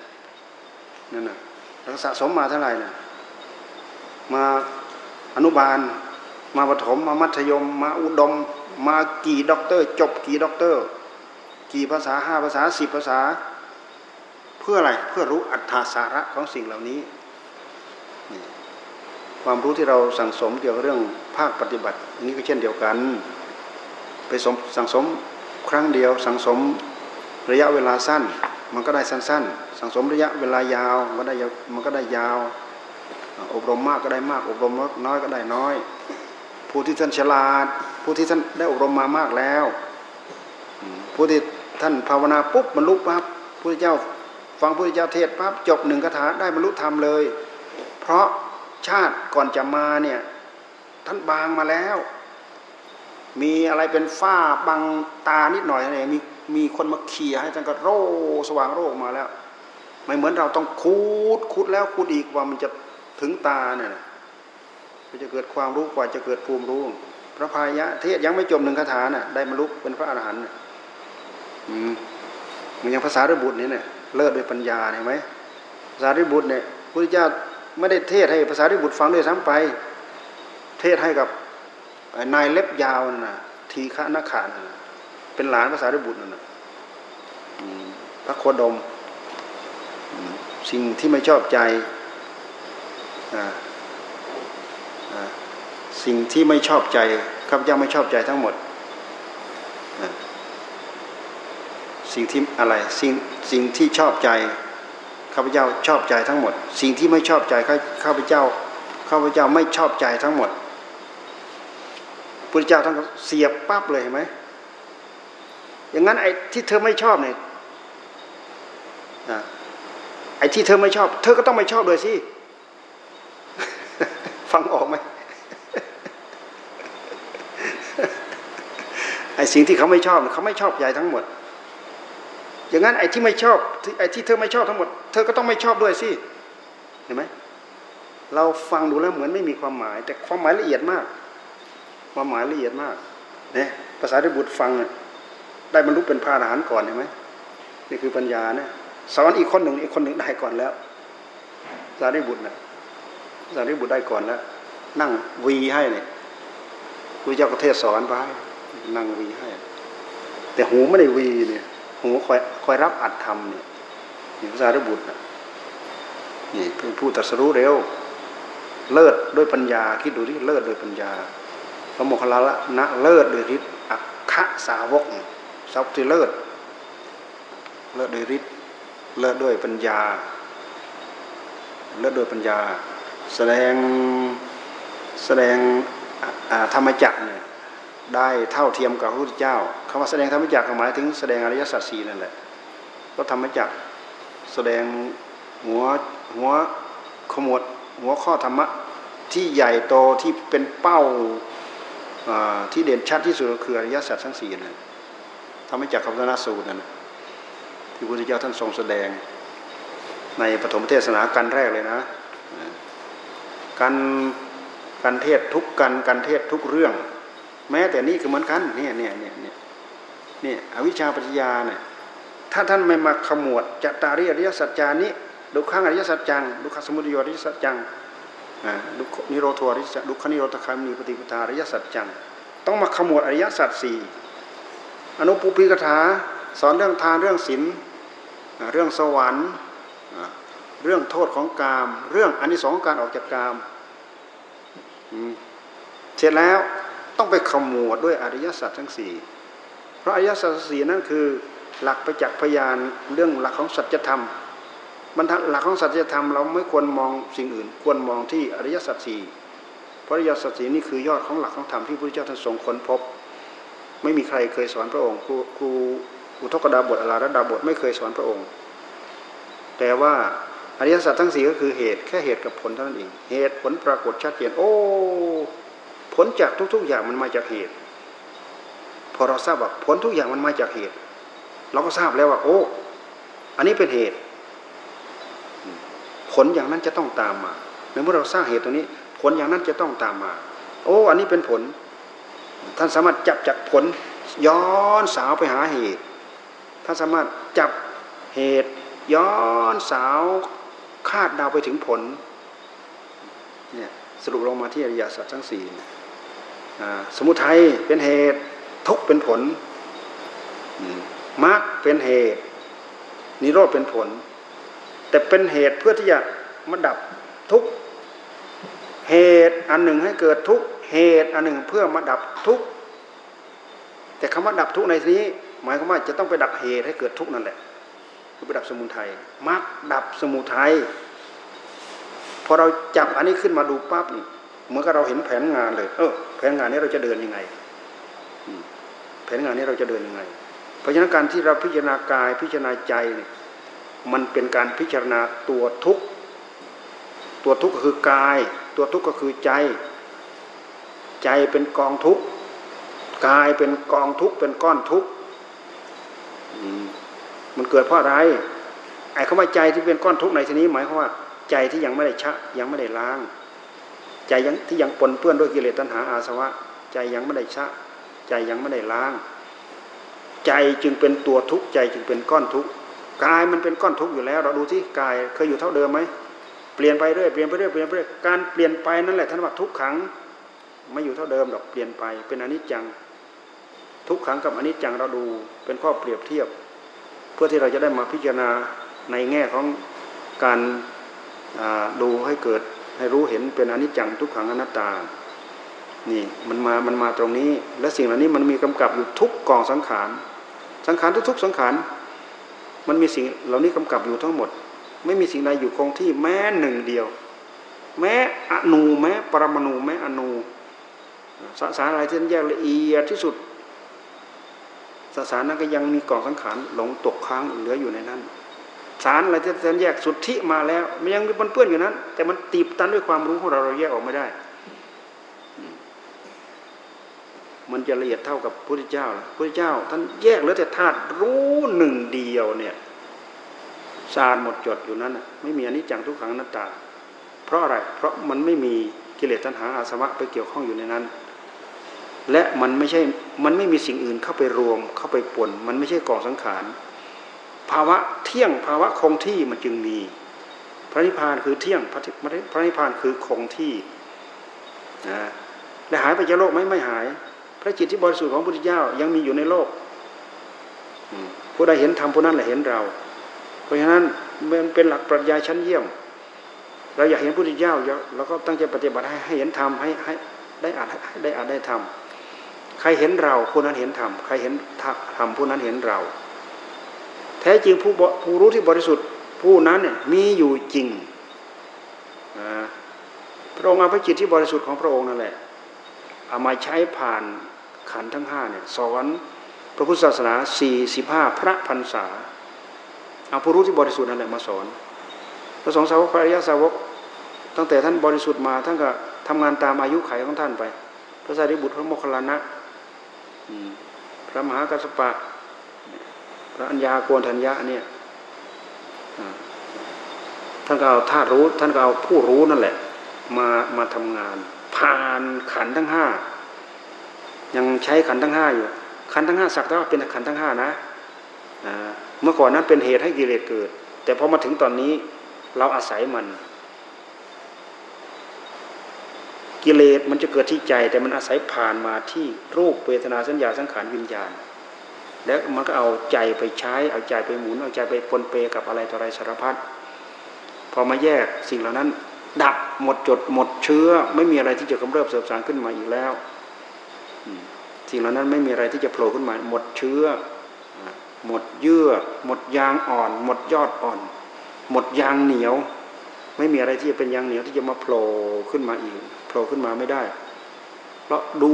นั่นน่ะแล้วสะสมมาเท่าไหร่น่ะมาอนุบาล มาประถมมามัธยม มาอุดม มากี่ด็อกเตอร์ จบกี่ด็อกเตอร์ กี่ภาษาห้าภาษาสิบภาษา เพื่ออะไรเพื่อรู้อัตถาสาระของสิ่งเหล่านี้ความรู้ที่เราสั่งสมเกี่ยวกับเรื่องภาคปฏิบัติ นี้ก็เช่นเดียวกัน ไปสมสั่งสมครั้งเดียว สั่งสมระยะเวลาสั้น มันก็ได้สั้น ๆ สั่งสมระยะเวลายาวมันได้มันก็ได้ยาว อบรมมากก็ได้มาก อบรมน้อยก็ได้น้อย ผู้ที่ท่านฉลาด ผู้ที่ท่านได้อบรมมามากแล้ว ผู้ที่ท่านภาวนาปุ๊บมันลุปั๊บพระเจ้าฟังพระเจ้าเทศปั๊บจบหนึ่งคาถาได้บรรลุธรรมเลย เพราะชาติก่อนจะมาเนี่ยท่านบางมาแล้ว มีอะไรเป็นฝ้าบังตานิดหน่อยอะไรมีมีคนมาเขี่ยให้ท่านก็โรสว่างโรคมาแล้ว ไม่เหมือนเราต้องคูดคูดแล้วคูดอีกว่ามันจะถึงตาเนี่ยมันจะเกิดความรู้กว่าจะเกิดภูมิรู้ พระพายะเทศยังไม่จบหนึ่งคาถาน่ะได้มรลุเป็นพระอรหันต์อืมมันยังภาษาริบุตรนี่เนี่ยเลิศด้วยปัญญาเห็นไหมภาษาริบุตรเนี่ยพระเจ้าไม่ได้เทศให้ภาษาริบุตรฟังด้วยซ้ำไป เทศให้กับ นายเล็บยาวน่ะ ทีฆะนักขานะเป็นหลานภาษาริบุตรน่ะพระโคดม สิ่งที่ไม่ชอบใจ สิ่งที่ไม่ชอบใจข้าพเจ้าไม่ชอบใจทั้งหมด สิ่งที่อะไรสิ่งสิ่งที่ชอบใจข้าพเจ้าชอบใจทั้งหมด สิ่งที่ไม่ชอบใจข้าพเจ้าข้าพเจ้าไม่ชอบใจทั้งหมด พระเจ้าท่านเสียบปั๊บเลยเห็นไหมอย่างนั้นไอ้ที่เธอไม่ชอบเนี่ยไอ้ที่เธอไม่ชอบ เธอก็ต้องไม่ชอบเลยสิฟังออกไหมไอ้สิ่งที่เขาไม่ชอบเขาไม่ชอบใจทั้งหมด อย่างนั้นไอ้ที่ไม่ชอบไอ้ที่เธอไม่ชอบทั้งหมด เธอก็ต้องไม่ชอบด้วยสิเห็นไหมเราฟังดูแล้วเหมือนไม่มีความหมาย แต่ความหมายละเอียดมาก ความหมายละเอียดมากเนี่ยภาษาที่บุตรฟังได้บรรลุเป็นพระอรหันต์ก่อนเห็นไหมนี่คือปัญญาเนี่สอนอีกคนหนึ่งอีกคนหนึ่งได้ก่อนแล้วสารีบุตรนะสารีบุตรได้ก่อนแล้วนั่งวีให้เนี่ยครูเจ้าก็เทศสอนไปนั่งวีให้ แต่หูไม่ได้วีเนี่ย หูคอยคอยรับอัดทำเนี่ยนี่พระสารีบุตรนี่เพิ่งพูดตรัสรู้เร็ว เลิศด้วยปัญญาคิดดูที่เลิศด้วยปัญญา ระโมคคัลลานะเลิศด้วยฤทธิ์อัคคะสาวกสาวที่เลิศเลิศด้วยฤทธิ์เลิศด้วยปัญญา เลิศด้วยปัญญา แสดงแสดงธรรมจักเนี่ยได้เท่าเทียมกับพระพุทธเจ้าคำว่าแสดงธรรมจักรหมายถึงแสดงอริยสัจสี่นั่นแหละก็ธรรมจักรแสดงหัวหัวขมวดหัวข้อธรรมะที่ใหญ่โตที่เป็นเป้า ที่เด่นชัดที่สุดก็คืออริยสัจทั้งสี่นั่นธรรมจักรคำนาสูตรนั่นที่พระพุทธเจ้าท่านทรงแสดงในปฐมเทศนาการแรกเลยนะ การการเทศทุกกันการเทศทุกเรื่อง แม้แต่นี่คือเหมือนกันเนี่ยเนี่ยเนี่ยเนี่ยเนี่ยอวิชชาปัญญาเนี่ยถ้าท่านไม่มาขมวดจัตตาริอริยสัจจานี้ดุขังอริยสัจจังดุขสมุทัยอริยสัจจัง นิโรธอริยสัจดุขนิโรธคามีปฏิปทาอริยสัจจัง ต้องมาขมวดอริยสัจสี่อนุปุพิกถาสอนเรื่องทานเรื่องศีลเรื่องสวรรค์เรื่องโทษของกาม เรื่องอันนี้สองการออกจากกามเสร็จแล้วต้องไปขมวดด้วยอริยสัจทั้งสี่เพราะอริยสัจสี่นั่นคือหลักประจักษ์พยานเรื่องหลักของสัจธรรม บรรทัดหลักของสัจธรรมเราไม่ควรมองสิ่งอื่น ควรมองที่อริยสัจสี่เพราะอริยสัจสี่นี่คือยอดของหลักของธรรมที่พระพุทธเจ้าท่านทรงค้นพบ ไม่มีใครเคยสอนพระองค์ครูครูอุทกดาบทอลาระดาบทไม่เคยสอนพระองค์ แต่ว่าอริยสัจทั้งสี่ก็คือเหตุแค่เหตุกับผลเท่านั้นเองเหตุผลปรากฏชัดเจนโอ้ผลจากทุก ๆ อย่างมันมาจากเหตุ พอเราทราบว่าผลทุกอย่างมันมาจากเหตุ เราก็ทราบแล้วว่า โอ้ อันนี้เป็นเหตุ ผลอย่างนั้นจะต้องตามมาเมื่อเราสร้างเหตุตรงนี้ ผลอย่างนั้นจะต้องตามมา โอ้ อันนี้เป็นผล ท่านสามารถจับจากผล ย้อนสาวไปหาเหตุ ท่านสามารถจับเหตุ ย้อนสาวคาดดาวไปถึงผลเนี่ยสรุปลงมาที่อริยสัจทั้งสี่สมุทัยเป็นเหตุ ทุกเป็นผลมรรคเป็นเหตุ นิโรธเป็นผล แต่เป็นเหตุเพื่อที่จะมาดับทุกเหตุอันหนึ่งให้เกิดทุกเหตุอันหนึ่งเพื่อมาดับทุกแต่คำว่าดับทุกในที่นี้ หมายความว่าจะต้องไปดับเหตุให้เกิดทุกนั่นแหละคือไปดับสมุทัยมรรคดับสมุทัยพอเราจับอันนี้ขึ้นมาดูปั๊บนี่เหมือนกับเราเห็นแผนงานเลย เออ แผนงานนี้เราจะเดินยังไงแผนงานนี้เราจะเดินยังไง เพราะฉะนั้นการที่เราพิจารณากายพิจารณาใจเนี่ย มันเป็นการพิจารณาตัวทุกตัวทุกก็คือกาย ตัวทุกก็คือใจ ใจเป็นกองทุกกายเป็นกองทุกเป็นก้อนทุกมันเกิดเพราะอะไรไอ้คำว่าใจที่เป็นก้อนทุกข์ในที่นี้หมายความว่า ใจที่ยังไม่ได้ชะยังไม่ได้ล้าง ใจยังที่ยังปนเปื้อนด้วยกิเลสตัณหาอาสวะ ใจยังไม่ได้ชะ ใจยังไม่ได้ล้าง ใจจึงเป็นตัวทุกข์ใจจึงเป็นก้อนทุกข์ กายมันเป็นก้อนทุกข์อยู่แล้ว เราดูที่กายเคยอยู่เท่าเดิมไหมเปลี่ยนไปเรื่อยเปลี่ยนไปเรื่อยเปลี่ยนไปเรื่อยการเปลี่ยนไปนั่นแหละท่านว่าทุกขังไม่อยู่เท่าเดิมหรอกเปลี่ยนไปเป็นอนิจจัง ทุกขังกับอนิจจังเราดูเป็นข้อเปรียบเทียบ เพื่อที่เราจะได้มาพิจารณาในแง่ของการดูให้เกิดให้รู้เห็นเป็นอนิจจังทุกขังอนัตตานี่มันมา มันมาตรงนี้ และสิ่งเหล่านี้มันมีกำกับอยู่ทุกกองสังขาร สังขารทุกๆสังขาร มันมีสิ่งเหล่านี้กำกับอยู่ทั้งหมด ไม่มีสิ่งใดอยู่คงที่แม้หนึ่งเดียว แม้อนูแม้ปรมาณูแม้อนูสสารอะไรที่แยกละเอียดที่สุดสสารนั้นก็ยังมีกองสังขารหลงตกค้างเหลืออยู่ในนั้น สารอะไรที่แยกสุดที่มาแล้ว มันยังมีปนเปื้อนอยู่นั้น แต่มันตีบตันด้วยความรู้ของเราเราแยกออกไม่ได้ มันจะละเอียดเท่ากับพระพุทธเจ้าพระพุทธเจ้า ท่านแยกเหลือแต่ธาตุรู้หนึ่งเดียวเนี่ยสารหมดจดอยู่นั้นไม่มีอนิจจังทุกขังนัตตา เพราะอะไร เพราะมันไม่มีกิเลสตัณหาอาสวะไปเกี่ยวข้องอยู่ในนั้น และมันไม่ใช่ มันไม่มีสิ่งอื่นเข้าไปรวมเข้าไปปน มันไม่ใช่กองสังขาร ภาวะเที่ยงภาวะคงที่มันจึงมี พระนิพพานคือเที่ยง พระนิพพานคือคงที่นะและหายไปจากโลกไหมไม่หาย พระจิตที่บริสุทธิ์ของพระพุทธเจ้ายังมีอยู่ในโลกผู้ใดเห็นธรรมผู้นั้นแหละเห็นเรา เพราะฉะนั้นมันเป็นหลักปรัชญาชั้นเยี่ยม เราอยากเห็นพระพุทธเจ้าเราก็ตั้งใจปฏิบัติให้ให้เห็นธรรมให้ให้ได้อ่านได้อ่านได้ทำใครเห็นเราผู้นั้นเห็นธรรมใครเห็นธรรมผู้นั้นเห็นเรา แท้จริงผู้ผู้รู้ที่บริสุทธิ์ผู้นั้นเนี่ยมีอยู่จริงพระองค์เอาพระจิตที่บริสุทธิ์ของพระองค์นั่นแหละเอามาใช้ผ่าน ขันทั้งห้าเนี่ยสอนพระพุทธศาสนาสี่สิบห้าพระพรรษาเอาผู้รู้ที่บริสุทธิ์นั่นแหละมาสอนพระสงฆ์สาวกพระอริยสาวก ตั้งแต่ท่านบริสุทธิ์มาท่านก็ทำงานตามอายุไขของท่านไป พระสารีบุตรพระโมคคัลลานะพระมหากัสปะ พระอัญญาโกนทัญญาเนี่ยท่านก็เอาธาตุรู้ท่านก็เอาผู้รู้นั่นแหละ มามาทำงาน ผ่านขันทั้งห้า ยังใช้ขันทั้งห้าอยู่ ขันทั้งห้าสักแต่ว่าเป็นขันทั้งห้านะเมื่อก่อนนั้นเป็นเหตุให้กิเลสเกิด แต่พอมาถึงตอนนี้เราอาศัยมัน กิเลสมันจะเกิดที่ใจ แต่มันอาศัยผ่านมาที่รูปเวทนาสัญญาสังขารวิญญาณ แล้วมันก็เอาใจไปใช้ เอาใจไปหมุน เอาใจไปปนเปกับอะไรต่ออะไรสารพัดพอมาแยกสิ่งเหล่านั้น ดับหมดจดหมดเชื้อ ไม่มีอะไรที่จะกำเริบเสบสารขึ้นมาอีกแล้ว สิ่งเหล่านั้นไม่มีอะไรที่จะโผล่ขึ้นมา หมดเชื้อ หมดเยื่อ หมดยางอ่อน หมดยอดอ่อน หมดยางเหนียว ไม่มีอะไรที่จะเป็นยางเหนียวที่จะมาโผล่ขึ้นมาอีกโผล่ขึ้นมาไม่ได้เพราะดู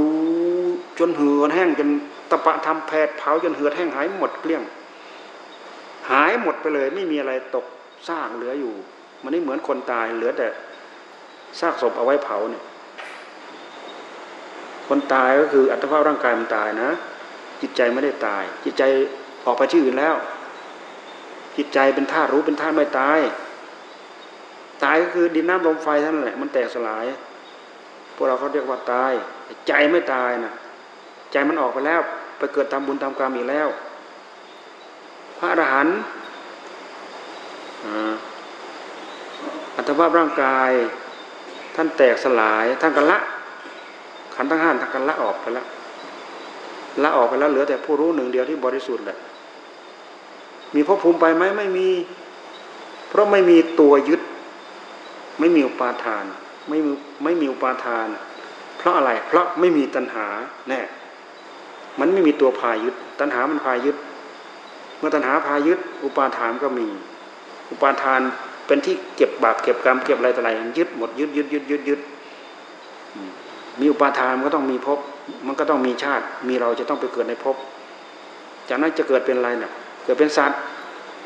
จนเหือดแห้งจนตะปะทำแผดเผาจนเหือดแห้งหายหมดเกลี้ยง หายหมดไปเลย ไม่มีอะไรตกซากเหลืออยู่ มันไม่เหมือนคนตายเหลือแต่ซากศพเอาไว้เผาเนี่ย คนตายก็คืออัตภาพร่างกายมันตายนะ จิตใจไม่ได้ตาย จิตใจออกไปที่อื่นแล้ว จิตใจเป็นธาตุรู้เป็นธาตุไม่ตาย ตายก็คือดินน้ำลมไฟท่านแหละมันแตกสลาย พวกเราเขาเรียกว่าตาย ใจไม่ตายนะใจมันออกไปแล้ว ไปเกิดตามบุญตามกรรมอีกแล้ว พระอรหันต์อัตภาพร่างกาย ท่านแตกสลายท่านก็ละ ขันธ์ทั้งห้าทั้งกันละออกไปแล้วละออกไปแล้วเหลือแต่ผู้รู้หนึ่งเดียวที่บริสุทธิ์แหละมีภพภูมิไปไหมไม่มี เพราะไม่มีตัวยึด ไม่มีอุปาทาน ไม่มีไม่มีอุปาทาน เพราะอะไร เพราะไม่มีตัณหาแน่มันไม่มีตัวพายึด ตัณหามันพายึด เมื่อตัณหาพายึด อุปาทานก็มี อุปาทานเป็นที่เก็บบาปเก็บกรรมเก็บอะไรต่ออะไรยึดหมดยึดยึดยึดยึดยึด มีอุปาทานมันก็ต้องมีภพมันก็ต้องมีชาติ มีเราจะต้องไปเกิดในภพจากนั้นจะเกิดเป็นอะไรเนี่ยเกิดเป็นสัตว์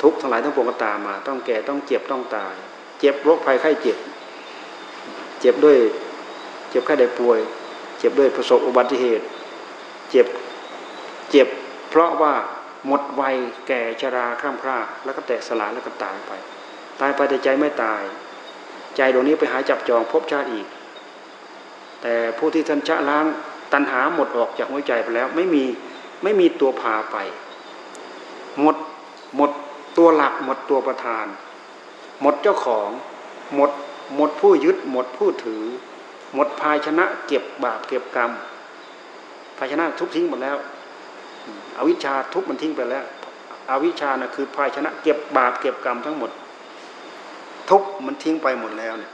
ทุกทั้งหลายทั้งปวงก็ตามมา ต้องแก่ต้องเจ็บต้องตาย เจ็บโรคภัยไข้เจ็บ เจ็บด้วยเจ็บไข้ได้ป่วย เจ็บด้วยประสบอุบัติเหตุ เจ็บเจ็บ เพราะว่าหมดวัยแก่ชราข้ามคร่าแล้วก็แตกสลายแล้วก็ตายไป ตายไปแต่ใจไม่ตาย ใจดวงนี้ไปหาจับจองพบชาติอีก แต่ผู้ที่ท่านชะล้างตัณหาหมดออกจากหัวใจไปแล้ว ไม่มีไม่มีตัวพาไป หมดหมดตัวหลักหมดตัวประธาน หมดเจ้าของ หมดหมดผู้ยึด หมดผู้ถือ หมดภาชนะเก็บบาปเก็บกรรม ภาชนะทุบทิ้งหมดแล้ว อวิชชาทุบมันทิ้งไปแล้ว อวิชชานะคือภาชนะเก็บบาปเก็บกรรมทั้งหมด ทุบมันทิ้งไปหมดแล้วเนี่ย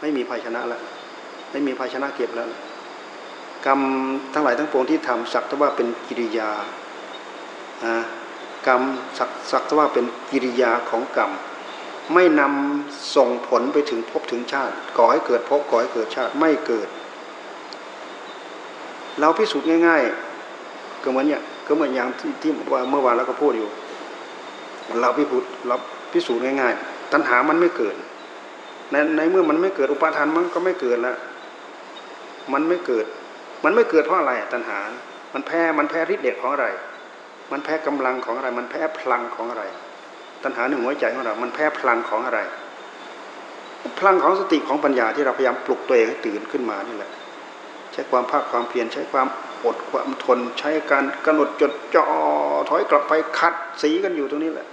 ไม่มีภาชนะแล้ว ไม่มีภาชนะเก็บแล้ว กรรมทั้งหลายทั้งปวงที่ทำสักแต่ว่าเป็นกิริยากรรมสักสักแต่ว่าเป็นกิริยาของกรรม ไม่นำส่งผลไปถึงภพถึงชาติก่อให้เกิดภพก่อให้เกิดชาติไม่เกิด เราพิสูจน์ง่าย ๆ ก็เหมือนเนี่ยก็เหมือนอย่างที่ที่เมื่อวานเราก็พูดอยู่ เราพิสูจน์เราพิสูจน์ง่าย ๆ ตัณหามันไม่เกิดในในเมื่อมันไม่เกิดอุปาทานมันก็ไม่เกิดแล้ว มันไม่เกิด มันไม่เกิดเพราะอะไรตัณหา มันแพ้มันแพ้ฤทธิ์เดชของอะไร มันแพ้กำลังของอะไร มันแพ้พลังของอะไร ตัณหาหนึ่งหัวใจของเรา มันแพ้พลังของอะไร พลังของสติของปัญญาที่เราพยายามปลุกตัวเองให้ตื่นขึ้นมานี่แหละ ใช้ความภาคความเพียรใช้ความอดความทน ใช้การกำหนดจดจ่อถอยกลับไปคัดสีกันอยู่ตรงนี้แหละ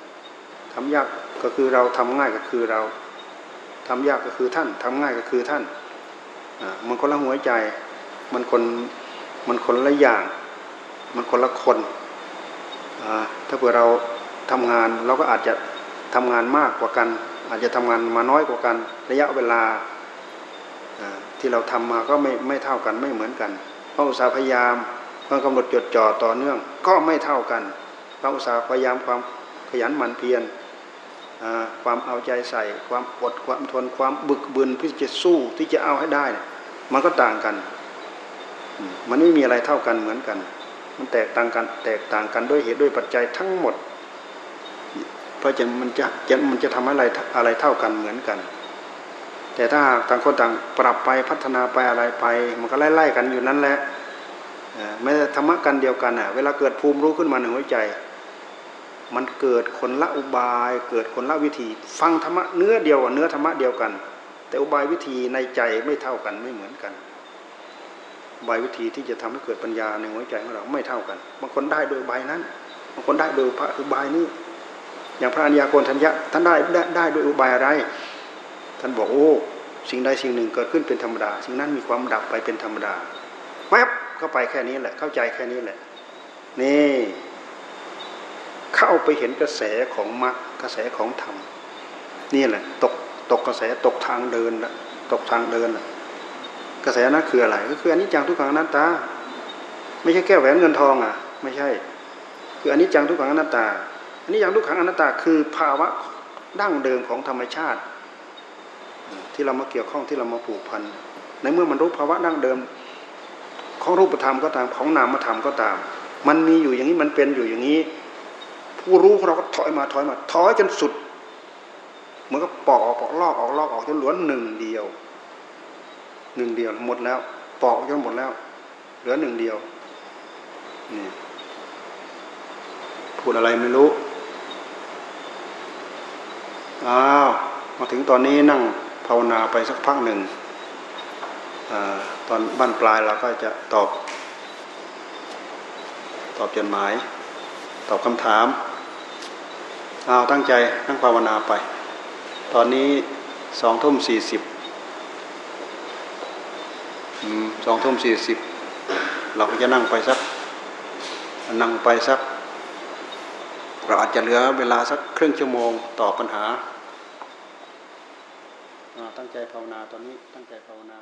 ทำยากก็คือเราทำง่ายก็คือเราทำยากก็คือท่านทำง่ายก็คือท่าน มันคนละหัวใจ มันคนมันคนละอย่าง มันคนละคนถ้าเผื่อเราทำงานเราก็อาจจะทำงานมากกว่ากัน อาจจะทำงานมาน้อยกว่ากัน ระยะเวลาที่เราทำมาก็ไม่ไม่เท่ากันไม่เหมือนกันพระอุตสาห์พยายามความกำหนดจดจ่อต่อเนื่อง ก็ไม่เท่ากันพระอุตสาห์พยายามความขยันหมั่นเพียร ความเอาใจใส่ ความอดความทนความบึกบึนที่จะสู้ที่จะเอาให้ได้ มันก็ต่างกัน มันไม่มีอะไรเท่ากันเหมือนกัน มันแตกต่างกันแตกต่างกันด้วยเหตุด้วยปัจจัยทั้งหมด เพราะจะมันจะจะมันจะทำอะไรอะไรเท่ากันเหมือนกัน แต่ถ้าหากต่างคนต่างปรับไปพัฒนาไปอะไรไป มันก็ไล่ๆกันอยู่นั่นแหละเอ่อแม้ธรรมะกันเดียวกันอะเวลาเกิดภูมิรู้ขึ้นมาในหัวใจ มันเกิดคนละอุบาย เกิดคนละวิธี ฟังธรรมะเนื้อเดียวกับเนื้อธรรมะเดียวกัน แต่อุบายวิธีในใจไม่เท่ากันไม่เหมือนกันอุบายวิธีที่จะทำให้เกิดปัญญาในหัวใจของเราไม่เท่ากัน บางคนได้โดยอุบายนั้น บางคนได้โดยพระอุบายนี้ อย่างพระอัญญาโกณทัญญะท่านได้ได้ได้โดยอุบายอะไร ท่านบอกโอ้สิ่งใดสิ่งหนึ่งเกิดขึ้นเป็นธรรมดา สิ่งนั้นมีความดับไปเป็นธรรมดาแวบเข้าไปแค่นี้แหละเข้าใจแค่นี้แหละนี่ เข้าไปเห็นกระแสของมรรคกระแสของธรรมนี่แหละ ตกตกกระแสตกทางเดินละตกทางเดินละกระแสนั้นคืออะไร ก็คืออันิจจังทุกขังอนัตตา ไม่ใช่แก้วแหวนเงินทองอะ ไม่ใช่ คืออันิจจังทุกขังอนัตตาอันนี้อย่างทุกขังอนัตตาคือภาวะดั้งเดิมของธรรมชาติ ที่เรามาเกี่ยวข้องที่เรามาผูกพันในเมื่อมันรู้ภาวะดั้งเดิม ของรูปธรรมก็ตามของนามธรรมก็ตาม มันมีอยู่อย่างนี้มันเป็นอยู่อย่างนี้ ผู้รู้เราก็ถอยมาถอยมาถอยจนสุดเหมือนกับปอกออกปอกลอกออกลอกออกจนเหลือหนึ่งเดียวหนึ่งเดียวหมดแล้ว ปอกจนหมดแล้ว เหลือหนึ่งเดียวนี่พูดอะไรไม่รู้อ้าวมาถึงตอนนี้นั่งภาวนาไปสักพักหนึ่งอตอนบ้านปลายเราก็จะตอบ ตอบจดหมาย ตอบคำถาม เอาตั้งใจนั่งภาวนาไป ตอนนี้สองทุ่มสี่สิบสองทุ่มสี่สิบเราก็จะนั่งไปสัก นั่งไปสัก เราอาจจะเหลือเวลาสักครึ่งชั่วโมงตอบปัญหาตั้งใจภาวนาตอนนี้ตั้งใจภาวนา